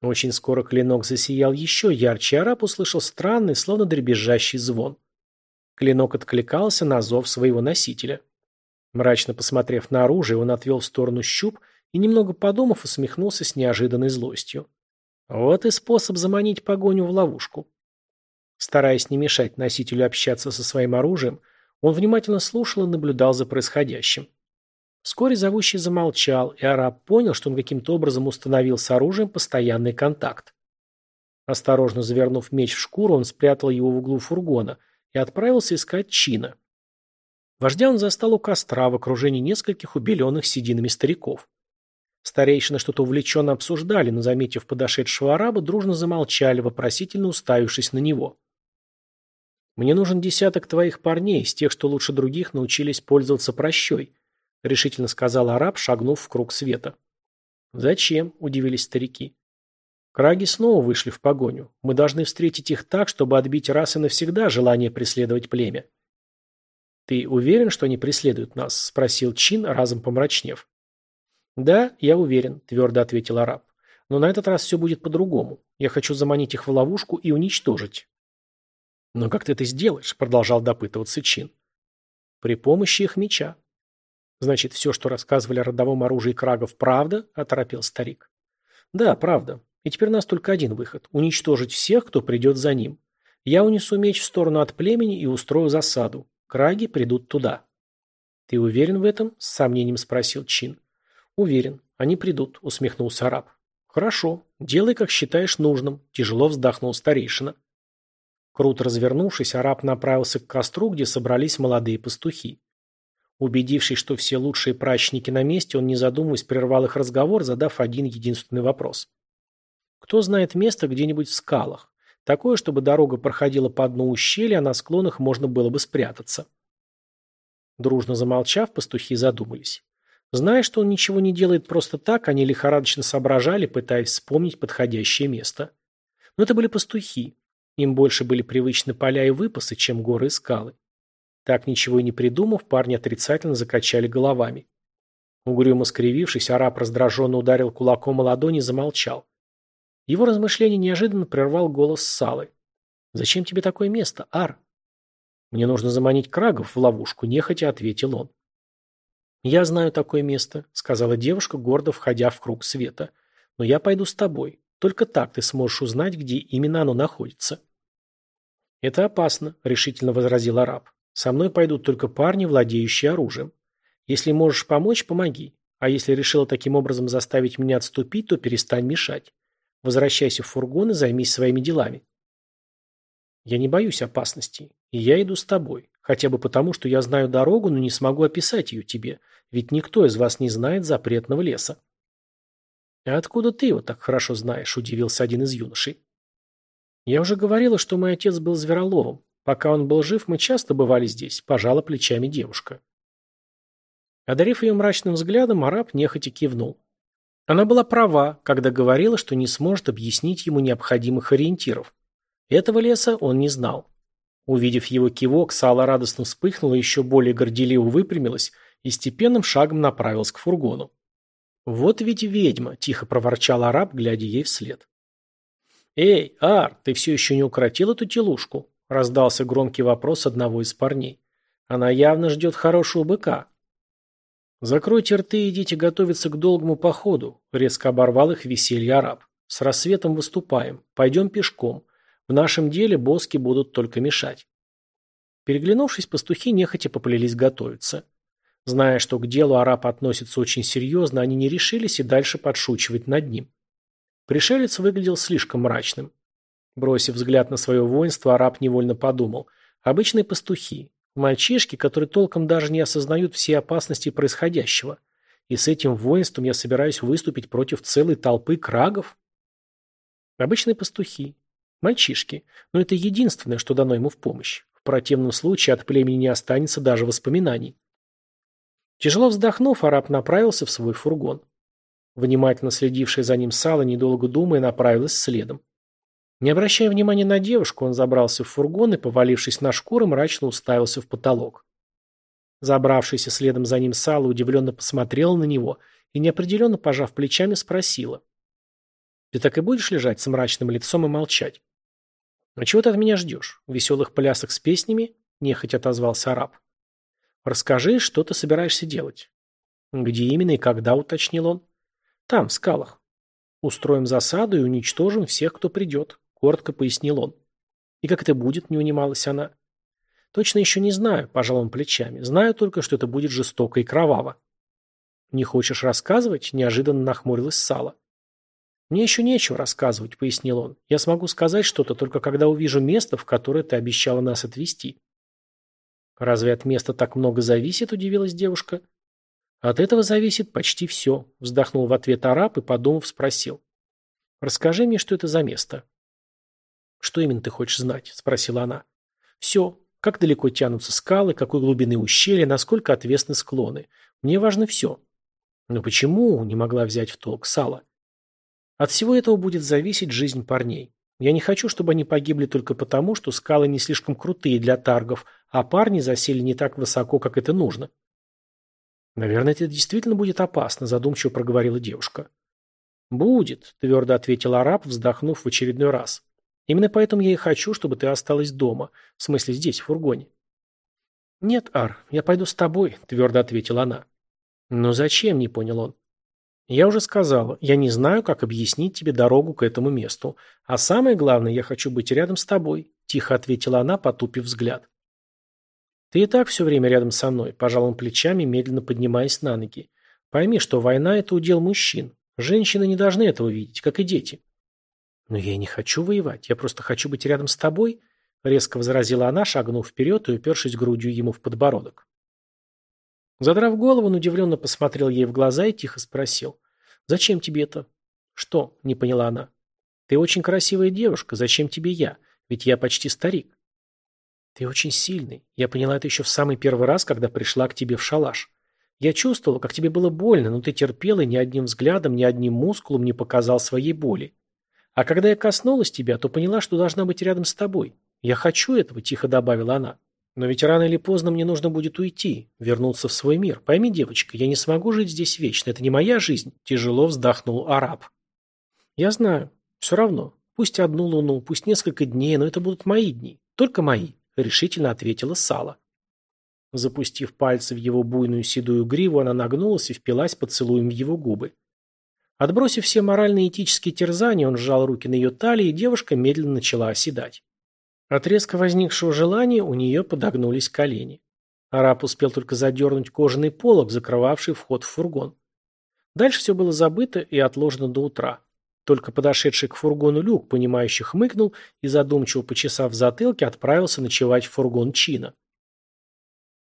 Очень скоро клинок засиял еще ярче, араб услышал странный, словно дребезжащий звон. Клинок откликался на зов своего носителя. Мрачно посмотрев на оружие, он отвел в сторону щуп и, немного подумав, усмехнулся с неожиданной злостью. Вот и способ заманить погоню в ловушку. Стараясь не мешать носителю общаться со своим оружием, он внимательно слушал и наблюдал за происходящим. Вскоре зовущий замолчал, и араб понял, что он каким-то образом установил с оружием постоянный контакт. Осторожно завернув меч в шкуру, он спрятал его в углу фургона – и отправился искать Чина. Вождя он застал у костра в окружении нескольких убеленных сединами стариков. Старейшины что-то увлеченно обсуждали, но, заметив подошедшего араба, дружно замолчали, вопросительно уставившись на него. «Мне нужен десяток твоих парней, из тех, что лучше других научились пользоваться прощой», — решительно сказал араб, шагнув в круг света. «Зачем?» — удивились старики. Краги снова вышли в погоню. Мы должны встретить их так, чтобы отбить раз и навсегда желание преследовать племя. «Ты уверен, что они преследуют нас?» – спросил Чин, разом помрачнев. «Да, я уверен», – твердо ответил араб. «Но на этот раз все будет по-другому. Я хочу заманить их в ловушку и уничтожить». «Но как ты это сделаешь?» – продолжал допытываться Чин. «При помощи их меча». «Значит, все, что рассказывали о родовом оружии крагов, правда?» – оторопел старик. «Да, правда. И теперь у нас только один выход – уничтожить всех, кто придет за ним. Я унесу меч в сторону от племени и устрою засаду. Краги придут туда. Ты уверен в этом? С сомнением спросил Чин. Уверен. Они придут, усмехнулся араб. Хорошо. Делай, как считаешь нужным, тяжело вздохнул старейшина. Круто развернувшись, араб направился к костру, где собрались молодые пастухи. Убедившись, что все лучшие прачники на месте, он, не задумываясь, прервал их разговор, задав один единственный вопрос. Кто знает место где-нибудь в скалах? Такое, чтобы дорога проходила по дну ущелья, а на склонах можно было бы спрятаться. Дружно замолчав, пастухи задумались. Зная, что он ничего не делает просто так, они лихорадочно соображали, пытаясь вспомнить подходящее место. Но это были пастухи. Им больше были привычны поля и выпасы, чем горы и скалы. Так ничего и не придумав, парни отрицательно закачали головами. Угрюмо скривившись, араб раздраженно ударил кулаком о ладони и замолчал. Его размышление неожиданно прервал голос Салы. «Зачем тебе такое место, Ар?» «Мне нужно заманить крагов в ловушку», – нехотя ответил он. «Я знаю такое место», – сказала девушка, гордо входя в круг света. «Но я пойду с тобой. Только так ты сможешь узнать, где именно оно находится». «Это опасно», – решительно возразил араб. Со мной пойдут только парни, владеющие оружием. Если можешь помочь, помоги. А если решила таким образом заставить меня отступить, то перестань мешать. Возвращайся в фургон и займись своими делами. Я не боюсь опасностей, и я иду с тобой. Хотя бы потому, что я знаю дорогу, но не смогу описать ее тебе, ведь никто из вас не знает запретного леса. «А откуда ты его так хорошо знаешь?» – удивился один из юношей. «Я уже говорила, что мой отец был звероловом. Пока он был жив, мы часто бывали здесь, пожала плечами девушка. Одарив ее мрачным взглядом, араб нехотя кивнул. Она была права, когда говорила, что не сможет объяснить ему необходимых ориентиров. Этого леса он не знал. Увидев его кивок, Сала радостно вспыхнула, еще более горделиво выпрямилась и степенным шагом направилась к фургону. «Вот ведь ведьма!» – тихо проворчал араб, глядя ей вслед. «Эй, Ар, ты все еще не укоротил эту телушку?» Раздался громкий вопрос одного из парней. Она явно ждет хорошего быка. «Закройте рты и идите готовиться к долгому походу», — резко оборвал их веселье араб. «С рассветом выступаем. Пойдем пешком. В нашем деле боски будут только мешать». Переглянувшись, пастухи нехотя поплелись готовиться. Зная, что к делу араб относится очень серьезно, они не решились и дальше подшучивать над ним. Пришелец выглядел слишком мрачным. Бросив взгляд на свое воинство, араб невольно подумал. Обычные пастухи. Мальчишки, которые толком даже не осознают все опасности происходящего. И с этим воинством я собираюсь выступить против целой толпы крагов? Обычные пастухи. Мальчишки. Но это единственное, что дано ему в помощь. В противном случае от племени не останется даже воспоминаний. Тяжело вздохнув, араб направился в свой фургон. Внимательно следившая за ним Сала, недолго думая, направилась следом. Не обращая внимания на девушку, он забрался в фургон и, повалившись на шкуры, мрачно уставился в потолок. Забравшаяся следом за ним Сала удивленно посмотрела на него и, неопределенно пожав плечами, спросила. «Ты так и будешь лежать с мрачным лицом и молчать?» «А чего ты от меня ждешь? Веселых плясок с песнями?» – нехотя отозвался араб. «Расскажи, что ты собираешься делать?» «Где именно и когда?» – уточнил он. «Там, в скалах. Устроим засаду и уничтожим всех, кто придет коротко пояснил он. «И как это будет?» – не унималась она. «Точно еще не знаю», – пожал он плечами. «Знаю только, что это будет жестоко и кроваво». «Не хочешь рассказывать?» – неожиданно нахмурилась Сала. «Мне еще нечего рассказывать», – пояснил он. «Я смогу сказать что-то только когда увижу место, в которое ты обещала нас отвезти». «Разве от места так много зависит?» – удивилась девушка. «От этого зависит почти все», – вздохнул в ответ араб и, подумав, спросил. «Расскажи мне, что это за место». «Что именно ты хочешь знать?» – спросила она. «Все. Как далеко тянутся скалы, какой глубины ущелья, насколько отвесны склоны. Мне важно все». «Но почему?» – не могла взять в толк Сала. «От всего этого будет зависеть жизнь парней. Я не хочу, чтобы они погибли только потому, что скалы не слишком крутые для таргов, а парни засели не так высоко, как это нужно». «Наверное, это действительно будет опасно», – задумчиво проговорила девушка. «Будет», – твердо ответил араб, вздохнув в очередной раз. Именно поэтому я и хочу, чтобы ты осталась дома. В смысле, здесь, в фургоне. Нет, Ар, я пойду с тобой, твердо ответила она. Но зачем, не понял он. Я уже сказала, я не знаю, как объяснить тебе дорогу к этому месту. А самое главное, я хочу быть рядом с тобой, тихо ответила она, потупив взгляд. Ты и так все время рядом со мной, пожал он плечами, медленно поднимаясь на ноги. Пойми, что война – это удел мужчин. Женщины не должны этого видеть, как и дети. Но я не хочу воевать, я просто хочу быть рядом с тобой, резко возразила она, шагнув вперед и упершись грудью ему в подбородок. Задрав голову, он удивленно посмотрел ей в глаза и тихо спросил. «Зачем тебе это?» «Что?» – не поняла она. «Ты очень красивая девушка. Зачем тебе я? Ведь я почти старик». «Ты очень сильный. Я поняла это еще в самый первый раз, когда пришла к тебе в шалаш. Я чувствовала, как тебе было больно, но ты терпел и ни одним взглядом, ни одним мускулом не показал своей боли. А когда я коснулась тебя, то поняла, что должна быть рядом с тобой. Я хочу этого», – тихо добавила она. «Но ведь рано или поздно мне нужно будет уйти, вернуться в свой мир. Пойми, девочка, я не смогу жить здесь вечно. Это не моя жизнь», – тяжело вздохнул араб. «Я знаю. Все равно. Пусть одну луну, пусть несколько дней, но это будут мои дни. Только мои», – решительно ответила Сала. Запустив пальцы в его буйную седую гриву, она нагнулась и впилась поцелуем в его губы. Отбросив все моральные и этические терзания, он сжал руки на ее талии, и девушка медленно начала оседать. От резко возникшего желания у нее подогнулись колени. Араб успел только задернуть кожаный полог, закрывавший вход в фургон. Дальше все было забыто и отложено до утра. Только подошедший к фургону люк, понимающий, хмыкнул и, задумчиво почесав в затылке, отправился ночевать в фургон Чина.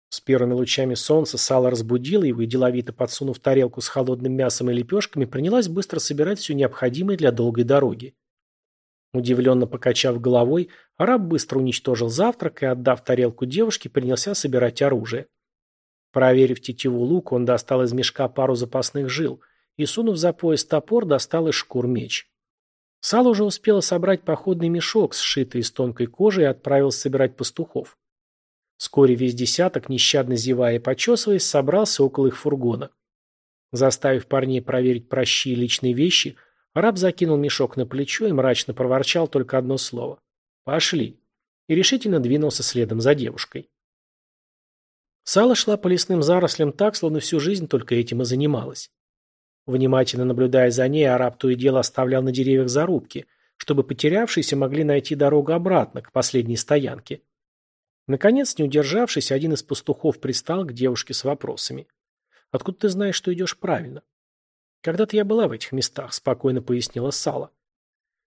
С первыми лучами солнца Сала разбудила его и, деловито подсунув тарелку с холодным мясом и лепешками, принялась быстро собирать все необходимое для долгой дороги. Удивленно покачав головой, араб быстро уничтожил завтрак и, отдав тарелку девушке, принялся собирать оружие. Проверив тетиву лука, он достал из мешка пару запасных жил и, сунув за пояс топор, достал из шкур меч. Сала уже успела собрать походный мешок, сшитый из тонкой кожи, и отправился собирать пастухов. Вскоре весь десяток, нещадно зевая и почесываясь, собрался около их фургона. Заставив парней проверить прощи и личные вещи, раб закинул мешок на плечо и мрачно проворчал только одно слово. «Пошли!» и решительно двинулся следом за девушкой. Сала шла по лесным зарослям так, словно всю жизнь только этим и занималась. Внимательно наблюдая за ней, араб то и дело оставлял на деревьях зарубки, чтобы потерявшиеся могли найти дорогу обратно, к последней стоянке. Наконец, не удержавшись, один из пастухов пристал к девушке с вопросами. «Откуда ты знаешь, что идешь правильно?» «Когда-то я была в этих местах», — спокойно пояснила Сала.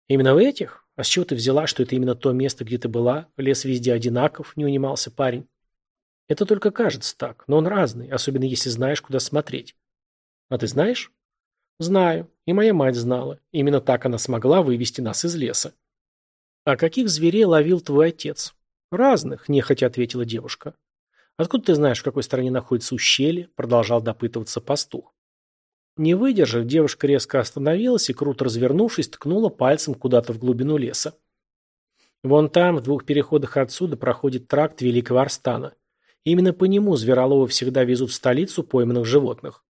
«Именно в этих? А с чего ты взяла, что это именно то место, где ты была? Лес везде одинаков», — не унимался парень. «Это только кажется так, но он разный, особенно если знаешь, куда смотреть». «А ты знаешь?» «Знаю. И моя мать знала. Именно так она смогла вывести нас из леса». «А каких зверей ловил твой отец?» «Разных», – нехотя ответила девушка. «Откуда ты знаешь, в какой стороне находится ущелье?» – продолжал допытываться пастух. Не выдержав, девушка резко остановилась и, круто развернувшись, ткнула пальцем куда-то в глубину леса. Вон там, в двух переходах отсюда, проходит тракт Великого Арстана. Именно по нему звероловы всегда везут в столицу пойманных животных.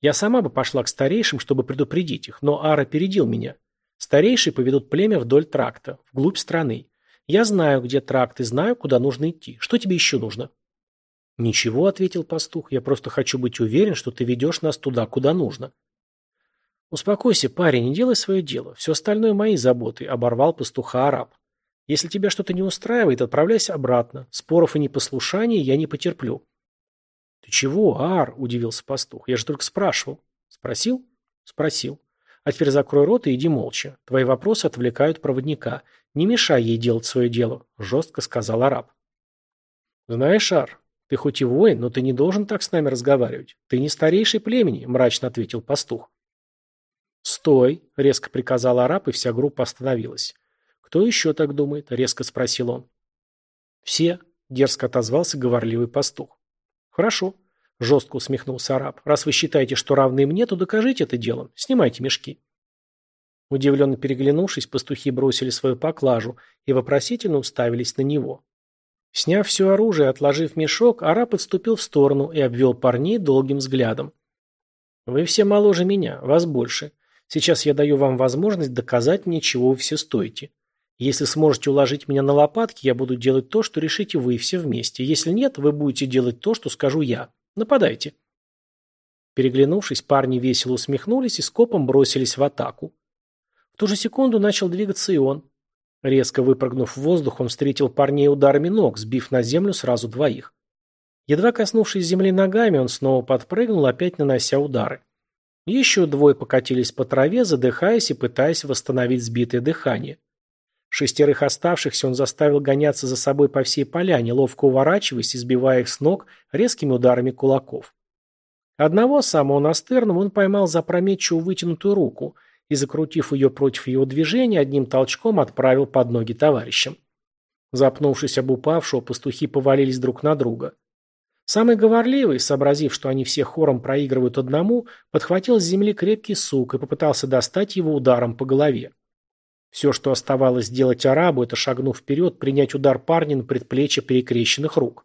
Я сама бы пошла к старейшим, чтобы предупредить их, но Ара опередил меня. Старейшие поведут племя вдоль тракта, вглубь страны. Я знаю, где тракт и знаю, куда нужно идти. Что тебе еще нужно?» «Ничего», — ответил пастух. «Я просто хочу быть уверен, что ты ведешь нас туда, куда нужно». «Успокойся, парень, не делай свое дело. Все остальное мои заботы», — оборвал пастуха араб. «Если тебя что-то не устраивает, отправляйся обратно. Споров и непослушаний я не потерплю». «Ты чего, Ар?» – удивился пастух. «Я же только спрашивал». «Спросил?» «Спросил. А теперь закрой рот и иди молча. Твои вопросы отвлекают проводника. «Не мешай ей делать свое дело», – жестко сказал араб. «Знаешь, Ар, ты хоть и воин, но ты не должен так с нами разговаривать. Ты не старейший племени», – мрачно ответил пастух. «Стой!» – резко приказал араб, и вся группа остановилась. «Кто еще так думает?» – резко спросил он. «Все», – дерзко отозвался говорливый пастух. «Хорошо», – жестко усмехнулся араб. «Раз вы считаете, что равны мне, то докажите это делом. Снимайте мешки». Удивленно переглянувшись, пастухи бросили свою поклажу и вопросительно уставились на него. Сняв все оружие и отложив мешок, араб отступил в сторону и обвел парней долгим взглядом. «Вы все моложе меня, вас больше. Сейчас я даю вам возможность доказать мне, чего вы все стоите. Если сможете уложить меня на лопатки, я буду делать то, что решите вы все вместе. Если нет, вы будете делать то, что скажу я. Нападайте». Переглянувшись, парни весело усмехнулись и скопом бросились в атаку. В ту же секунду начал двигаться и он. Резко выпрыгнув в воздух, он встретил парней ударами ног, сбив на землю сразу двоих. Едва коснувшись земли ногами, он снова подпрыгнул, опять нанося удары. Еще двое покатились по траве, задыхаясь и пытаясь восстановить сбитое дыхание. Шестерых оставшихся он заставил гоняться за собой по всей поляне, ловко уворачиваясь и сбивая их с ног резкими ударами кулаков. Одного, самого настырного, он поймал за опрометчиво вытянутую руку и, закрутив ее против его движения, одним толчком отправил под ноги товарищам. Запнувшись об упавшего, пастухи повалились друг на друга. Самый говорливый, сообразив, что они все хором проигрывают одному, подхватил с земли крепкий сук и попытался достать его ударом по голове. Все, что оставалось сделать арабу, это шагнув вперед, принять удар парня на предплечье перекрещенных рук.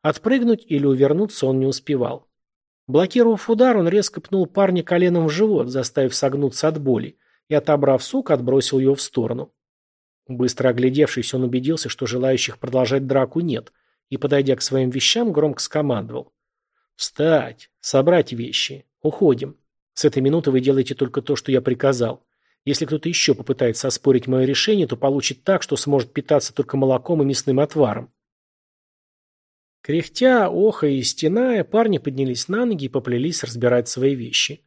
Отпрыгнуть или увернуться он не успевал. Блокировав удар, он резко пнул парня коленом в живот, заставив согнуться от боли, и, отобрав сук, отбросил ее в сторону. Быстро оглядевшись, он убедился, что желающих продолжать драку нет, и, подойдя к своим вещам, громко скомандовал. «Встать! Собрать вещи! Уходим! С этой минуты вы делаете только то, что я приказал. Если кто-то еще попытается оспорить мое решение, то получит так, что сможет питаться только молоком и мясным отваром. Кряхтя, охая и стеная, парни поднялись на ноги и поплелись разбирать свои вещи.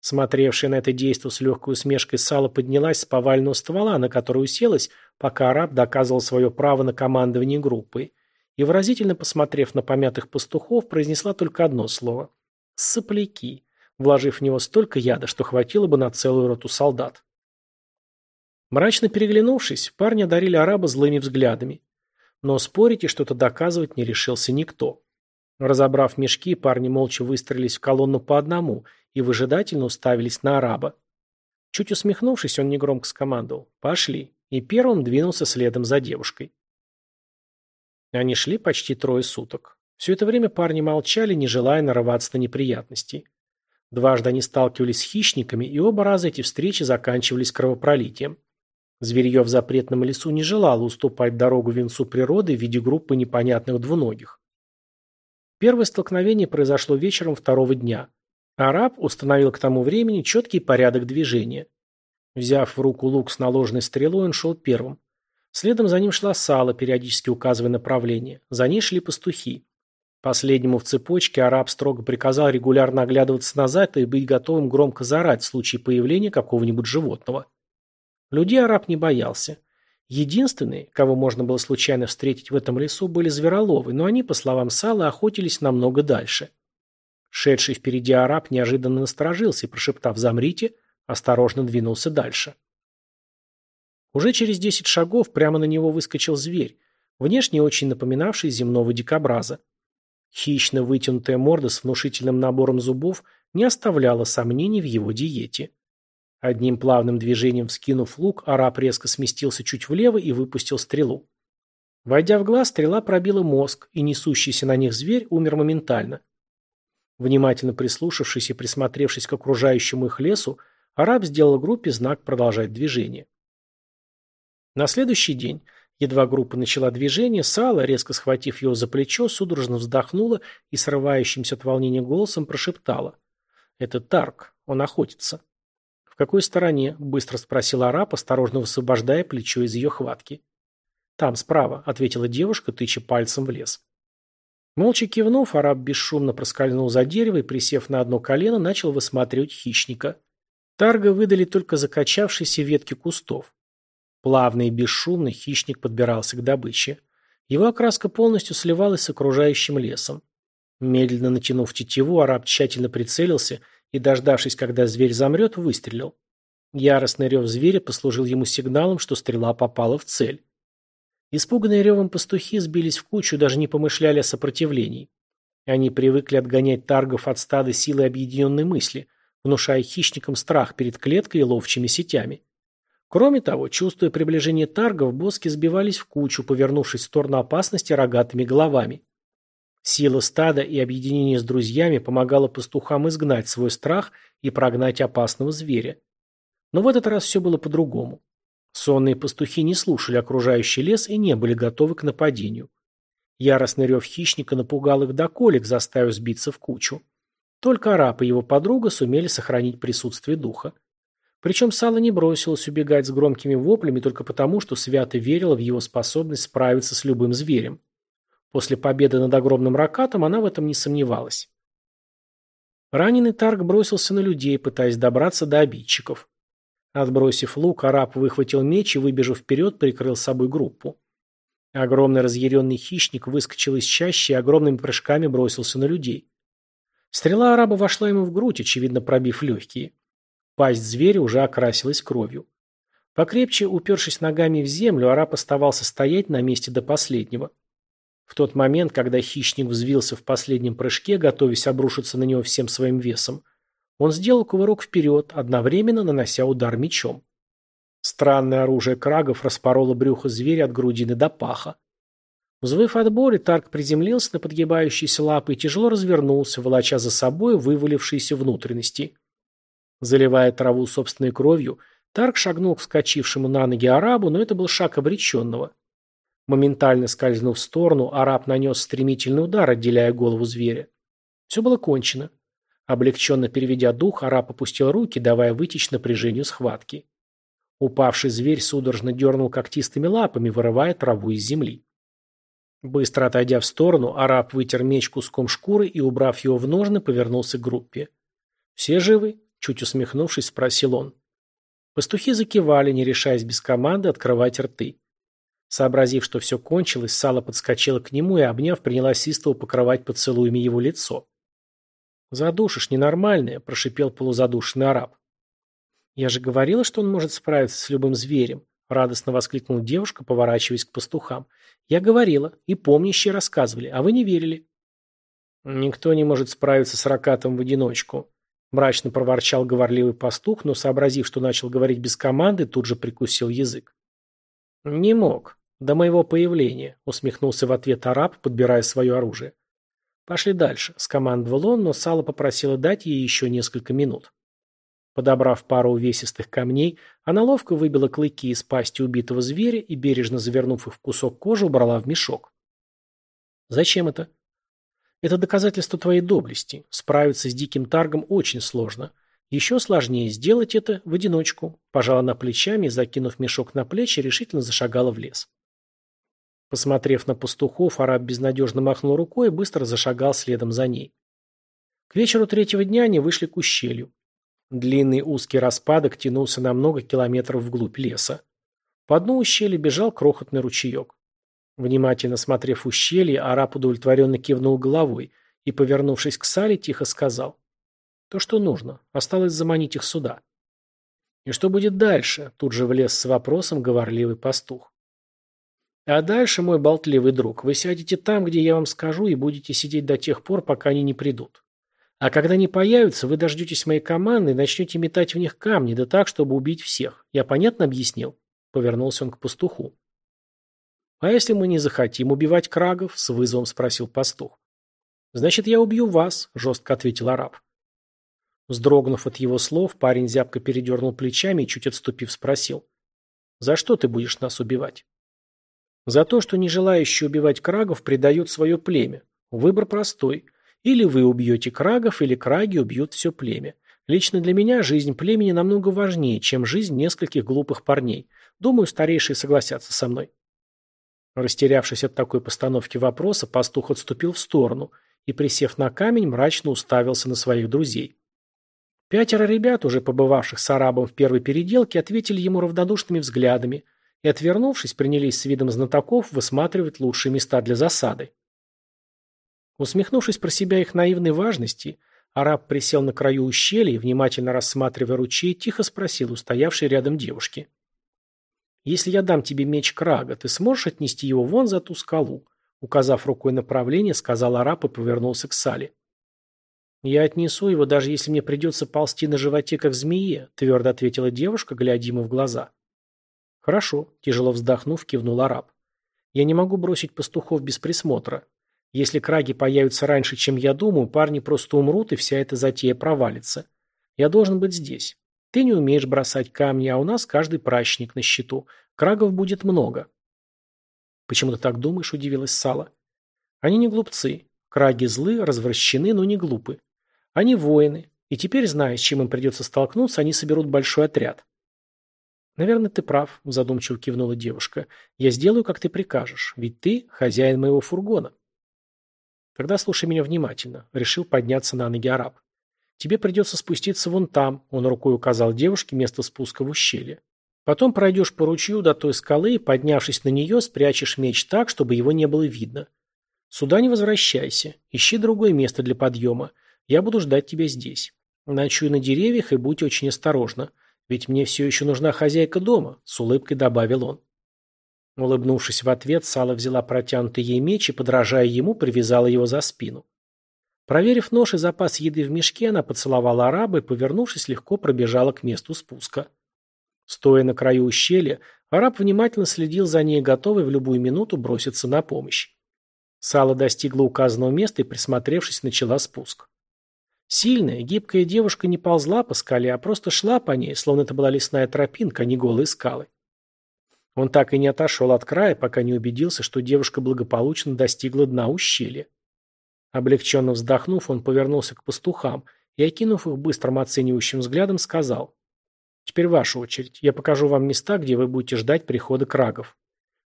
Смотревшая на это действо с легкой усмешкой Сала поднялась с повального ствола, на который уселась, пока араб доказывал свое право на командование группой, и, выразительно посмотрев на помятых пастухов, произнесла только одно слово – «сопляки», вложив в него столько яда, что хватило бы на целую роту солдат. Мрачно переглянувшись, парни одарили араба злыми взглядами. Но спорить и что-то доказывать не решился никто. Разобрав мешки, парни молча выстроились в колонну по одному и выжидательно уставились на араба. Чуть усмехнувшись, он негромко скомандовал «Пошли», и первым двинулся следом за девушкой. Они шли почти трое суток. Все это время парни молчали, не желая нарываться на неприятности. Дважды они сталкивались с хищниками, и оба раза эти встречи заканчивались кровопролитием. Зверье в запретном лесу не желало уступать дорогу венцу природы в виде группы непонятных двуногих. Первое столкновение произошло вечером второго дня. Араб установил к тому времени четкий порядок движения. Взяв в руку лук с наложенной стрелой, он шел первым. Следом за ним шла Сала, периодически указывая направление. За ней шли пастухи. Последнему в цепочке араб строго приказал регулярно оглядываться назад и быть готовым громко заорать в случае появления какого-нибудь животного. Людей араб не боялся. Единственные, кого можно было случайно встретить в этом лесу, были звероловы, но они, по словам Сала, охотились намного дальше. Шедший впереди араб неожиданно насторожился и, прошептав «замрите», осторожно двинулся дальше. Уже через десять шагов прямо на него выскочил зверь, внешне очень напоминавший земного дикобраза. Хищно вытянутая морда с внушительным набором зубов не оставляла сомнений в его диете. Одним плавным движением вскинув лук, араб резко сместился чуть влево и выпустил стрелу. Войдя в глаз, стрела пробила мозг, и несущийся на них зверь умер моментально. Внимательно прислушавшись и присмотревшись к окружающему их лесу, араб сделал группе знак продолжать движение. На следующий день, едва группа начала движение, Сала, резко схватив его за плечо, судорожно вздохнула и срывающимся от волнения голосом прошептала. «Это Тарк, он охотится». «В какой стороне?» – быстро спросил араб, осторожно высвобождая плечо из ее хватки. «Там, справа», – ответила девушка, тыча пальцем в лес. Молча кивнув, араб бесшумно проскользнул за дерево и, присев на одно колено, начал высматривать хищника. Тарга выдали только закачавшиеся ветки кустов. Плавно и бесшумно хищник подбирался к добыче. Его окраска полностью сливалась с окружающим лесом. Медленно натянув тетиву, араб тщательно прицелился и, дождавшись, когда зверь замрет, выстрелил. Яростный рев зверя послужил ему сигналом, что стрела попала в цель. Испуганные ревом пастухи сбились в кучу даже не помышляли о сопротивлении. Они привыкли отгонять таргов от стада силой объединенной мысли, внушая хищникам страх перед клеткой и ловчими сетями. Кроме того, чувствуя приближение таргов, боски сбивались в кучу, повернувшись в сторону опасности рогатыми головами. Сила стада и объединение с друзьями помогало пастухам изгнать свой страх и прогнать опасного зверя. Но в этот раз все было по-другому. Сонные пастухи не слушали окружающий лес и не были готовы к нападению. Яростный рев хищника напугал их до колик, заставив сбиться в кучу. Только араб и его подруга сумели сохранить присутствие духа. Причем Сала не бросилась убегать с громкими воплями только потому, что свято верила в его способность справиться с любым зверем. После победы над огромным ракатом она в этом не сомневалась. Раненый Тарг бросился на людей, пытаясь добраться до обидчиков. Отбросив лук, араб выхватил меч и, выбежав вперед, прикрыл собой группу. Огромный разъяренный хищник выскочил из чащи и огромными прыжками бросился на людей. Стрела араба вошла ему в грудь, очевидно пробив легкие. Пасть зверя уже окрасилась кровью. Покрепче упершись ногами в землю, араб оставался стоять на месте до последнего. В тот момент, когда хищник взвился в последнем прыжке, готовясь обрушиться на него всем своим весом, он сделал кувырок вперед, одновременно нанося удар мечом. Странное оружие крагов распороло брюхо зверя от грудины до паха. Взвыв от боли, Тарк приземлился на подгибающиеся лапы и тяжело развернулся, волоча за собой вывалившиеся внутренности. Заливая траву собственной кровью, Тарк шагнул к вскочившему на ноги арабу, но это был шаг обреченного. Моментально скользнув в сторону, араб нанес стремительный удар, отделяя голову зверя. Все было кончено. Облегченно переведя дух, араб опустил руки, давая вытечь напряжению схватки. Упавший зверь судорожно дернул когтистыми лапами, вырывая траву из земли. Быстро отойдя в сторону, араб вытер меч куском шкуры и, убрав его в ножны, повернулся к группе. «Все живы?» – чуть усмехнувшись, спросил он. Пастухи закивали, не решаясь без команды открывать рты. Сообразив, что все кончилось, Сала подскочила к нему и, обняв, принялась истово покрывать поцелуями его лицо. «Задушишь, ненормальное», – прошипел полузадушенный араб. «Я же говорила, что он может справиться с любым зверем», – радостно воскликнула девушка, поворачиваясь к пастухам. «Я говорила, и помнящие рассказывали, а вы не верили». «Никто не может справиться с ракатом в одиночку», – мрачно проворчал говорливый пастух, но, сообразив, что начал говорить без команды, тут же прикусил язык. «Не мог. «До моего появления», — усмехнулся в ответ араб, подбирая свое оружие. «Пошли дальше», — скомандовал он, но Сала попросила дать ей еще несколько минут. Подобрав пару увесистых камней, она ловко выбила клыки из пасти убитого зверя и, бережно завернув их в кусок кожи, убрала в мешок. «Зачем это?» «Это доказательство твоей доблести. Справиться с диким таргом очень сложно. Еще сложнее сделать это в одиночку», – пожала она плечами и, закинув мешок на плечи, решительно зашагала в лес. Посмотрев на пастухов, араб безнадежно махнул рукой и быстро зашагал следом за ней. К вечеру третьего дня они вышли к ущелью. Длинный узкий распадок тянулся на много километров вглубь леса. По дну ущелья бежал крохотный ручеек. Внимательно смотрев ущелье, араб удовлетворенно кивнул головой и, повернувшись к Сале, тихо сказал. «То, что нужно. Осталось заманить их сюда». «И что будет дальше?» Тут же влез с вопросом говорливый пастух. А дальше, мой болтливый друг, вы сядете там, где я вам скажу, и будете сидеть до тех пор, пока они не придут. А когда они появятся, вы дождетесь моей команды и начнете метать в них камни, да так, чтобы убить всех. Я понятно объяснил?» Повернулся он к пастуху. «А если мы не захотим убивать крагов?» – с вызовом спросил пастух. «Значит, я убью вас», – жестко ответил араб. Вздрогнув от его слов, парень зябко передернул плечами и, чуть отступив, спросил. «За что ты будешь нас убивать?» За то, что не желающий убивать крагов предает свое племя. Выбор простой. Или вы убьете крагов, или краги убьют все племя. Лично для меня жизнь племени намного важнее, чем жизнь нескольких глупых парней. Думаю, старейшие согласятся со мной. Растерявшись от такой постановки вопроса, пастух отступил в сторону и, присев на камень, мрачно уставился на своих друзей. Пятеро ребят, уже побывавших с арабом в первой переделке, ответили ему равнодушными взглядами, и, отвернувшись, принялись с видом знатоков высматривать лучшие места для засады. Усмехнувшись про себя их наивной важности, араб присел на краю ущелья и, внимательно рассматривая ручей, тихо спросил у стоявшей рядом девушки. «Если я дам тебе меч Крага, ты сможешь отнести его вон за ту скалу?» Указав рукой направление, сказал араб и повернулся к Сале. «Я отнесу его, даже если мне придется ползти на животе, как змее», твердо ответила девушка, глядя ему в глаза. «Хорошо», – тяжело вздохнув, кивнул араб. «Я не могу бросить пастухов без присмотра. Если краги появятся раньше, чем я думаю, парни просто умрут, и вся эта затея провалится. Я должен быть здесь. Ты не умеешь бросать камни, а у нас каждый пращник на счету. Крагов будет много». «Почему ты так думаешь?» – удивилась Сала. «Они не глупцы. Краги злы, развращены, но не глупы. Они воины, и теперь, зная, с чем им придется столкнуться, они соберут большой отряд. «Наверное, ты прав», – задумчиво кивнула девушка. «Я сделаю, как ты прикажешь, ведь ты хозяин моего фургона». Тогда слушай меня внимательно. Решил подняться на ноги араб. Тебе придется спуститься вон там, он рукой указал девушке место спуска в ущелье. Потом пройдешь по ручью до той скалы и, поднявшись на нее, спрячешь меч так, чтобы его не было видно. Сюда не возвращайся. Ищи другое место для подъема. Я буду ждать тебя здесь. Ночуй на деревьях и будь очень осторожна. Ведь мне все еще нужна хозяйка дома, с улыбкой добавил он. Улыбнувшись в ответ, Сала взяла протянутый ей меч и, подражая ему, привязала его за спину. Проверив нож и запас еды в мешке, она поцеловала араба и, повернувшись, легко пробежала к месту спуска. Стоя на краю ущелья, араб внимательно следил за ней, готовый в любую минуту броситься на помощь. Сала достигла указанного места и, присмотревшись, начала спуск. Сильная, гибкая девушка не ползла по скале, а просто шла по ней, словно это была лесная тропинка, а не голые скалы. Он так и не отошел от края, пока не убедился, что девушка благополучно достигла дна ущелья. Облегченно вздохнув, он повернулся к пастухам и, окинув их быстрым оценивающим взглядом, сказал Теперь ваша очередь. Я покажу вам места, где вы будете ждать прихода крагов.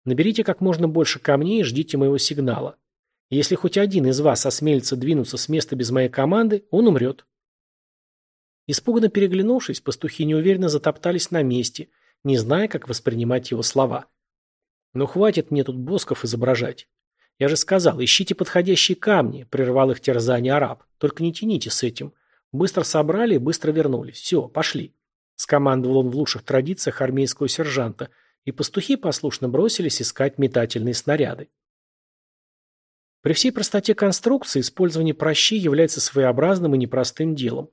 Наберите как можно больше камней и ждите моего сигнала. Если хоть один из вас осмелится двинуться с места без моей команды, он умрет. Испуганно переглянувшись, пастухи неуверенно затоптались на месте, не зная, как воспринимать его слова. Но хватит мне тут босков изображать. Я же сказал, ищите подходящие камни, прервал их терзание араб. Только не тяните с этим. Быстро собрали и быстро вернулись. Все, пошли. Скомандовал он в лучших традициях армейского сержанта, и пастухи послушно бросились искать метательные снаряды. При всей простоте конструкции использование прощи является своеобразным и непростым делом.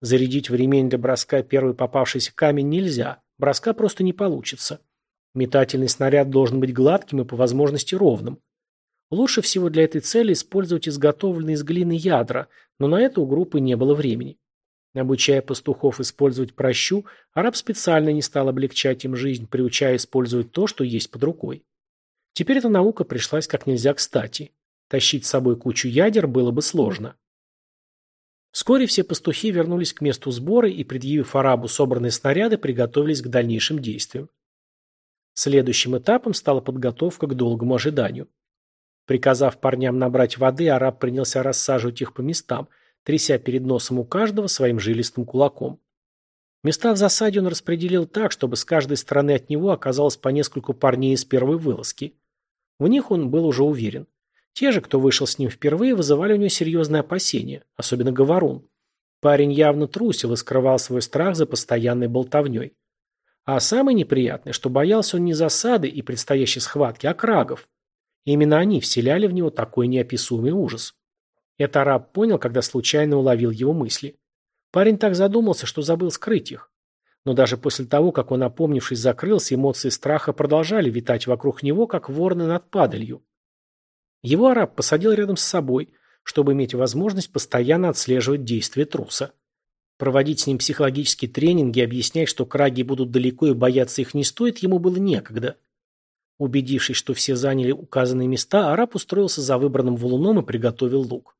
Зарядить в ремень для броска первый попавшийся камень нельзя, броска просто не получится. Метательный снаряд должен быть гладким и по возможности ровным. Лучше всего для этой цели использовать изготовленные из глины ядра, но на это у группы не было времени. Обучая пастухов использовать прощу, араб специально не стал облегчать им жизнь, приучая использовать то, что есть под рукой. Теперь эта наука пришлась как нельзя кстати. Тащить с собой кучу ядер было бы сложно. Вскоре все пастухи вернулись к месту сбора и, предъявив арабу собранные снаряды, приготовились к дальнейшим действиям. Следующим этапом стала подготовка к долгому ожиданию. Приказав парням набрать воды, араб принялся рассаживать их по местам – тряся перед носом у каждого своим жилистым кулаком. Места в засаде он распределил так, чтобы с каждой стороны от него оказалось по нескольку парней из первой вылазки. В них он был уже уверен. Те же, кто вышел с ним впервые, вызывали у него серьезные опасения, особенно Говорун. Парень явно трусил и скрывал свой страх за постоянной болтовней. А самое неприятное, что боялся он не засады и предстоящей схватки, а крагов. Именно они вселяли в него такой неописуемый ужас. Это араб понял, когда случайно уловил его мысли. Парень так задумался, что забыл скрыть их. Но даже после того, как он, опомнившись, закрылся, эмоции страха продолжали витать вокруг него, как ворны над падалью. Его араб посадил рядом с собой, чтобы иметь возможность постоянно отслеживать действия труса. Проводить с ним психологические тренинги, объяснять, что краги будут далеко и бояться их не стоит, ему было некогда. Убедившись, что все заняли указанные места, араб устроился за выбранным валуном и приготовил лук.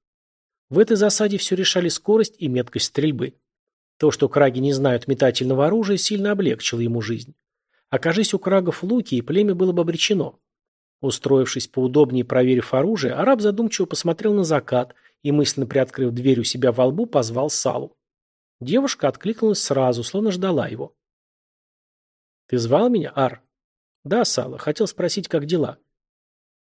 В этой засаде все решали скорость и меткость стрельбы. То, что краги не знают метательного оружия, сильно облегчило ему жизнь. Окажись у крагов луки, и племя было бы обречено. Устроившись поудобнее проверив оружие, араб задумчиво посмотрел на закат и, мысленно приоткрыв дверь у себя во лбу, позвал Салу. Девушка откликнулась сразу, словно ждала его. «Ты звал меня, Ар?» «Да, Сала. Хотел спросить, как дела?»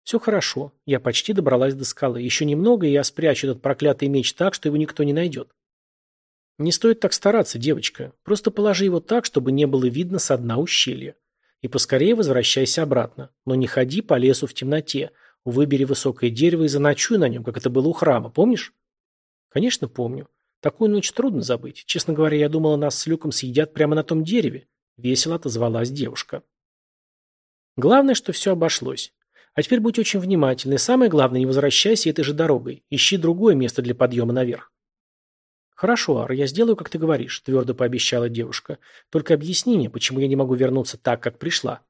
Все хорошо. Я почти добралась до скалы. Еще немного, и я спрячу этот проклятый меч так, что его никто не найдет. Не стоит так стараться, девочка. Просто положи его так, чтобы не было видно со дна ущелья. И поскорее возвращайся обратно. Но не ходи по лесу в темноте. Выбери высокое дерево и заночуй на нем, как это было у храма, помнишь? Конечно, помню. Такую ночь трудно забыть. Честно говоря, я думала, нас с Люком съедят прямо на том дереве. Весело отозвалась девушка. Главное, что все обошлось. А теперь будь очень внимательны. Самое главное, не возвращайся этой же дорогой. Ищи другое место для подъема наверх. Хорошо, Ар, я сделаю, как ты говоришь, твердо пообещала девушка. Только объясни мне, почему я не могу вернуться так, как пришла.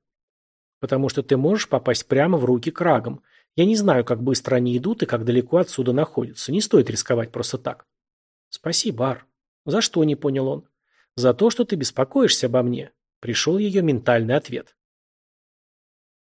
Потому что ты можешь попасть прямо в руки крагам. Я не знаю, как быстро они идут и как далеко отсюда находятся. Не стоит рисковать просто так. Спасибо, Ар. За что, не понял он? За то, что ты беспокоишься обо мне. Пришел ее ментальный ответ.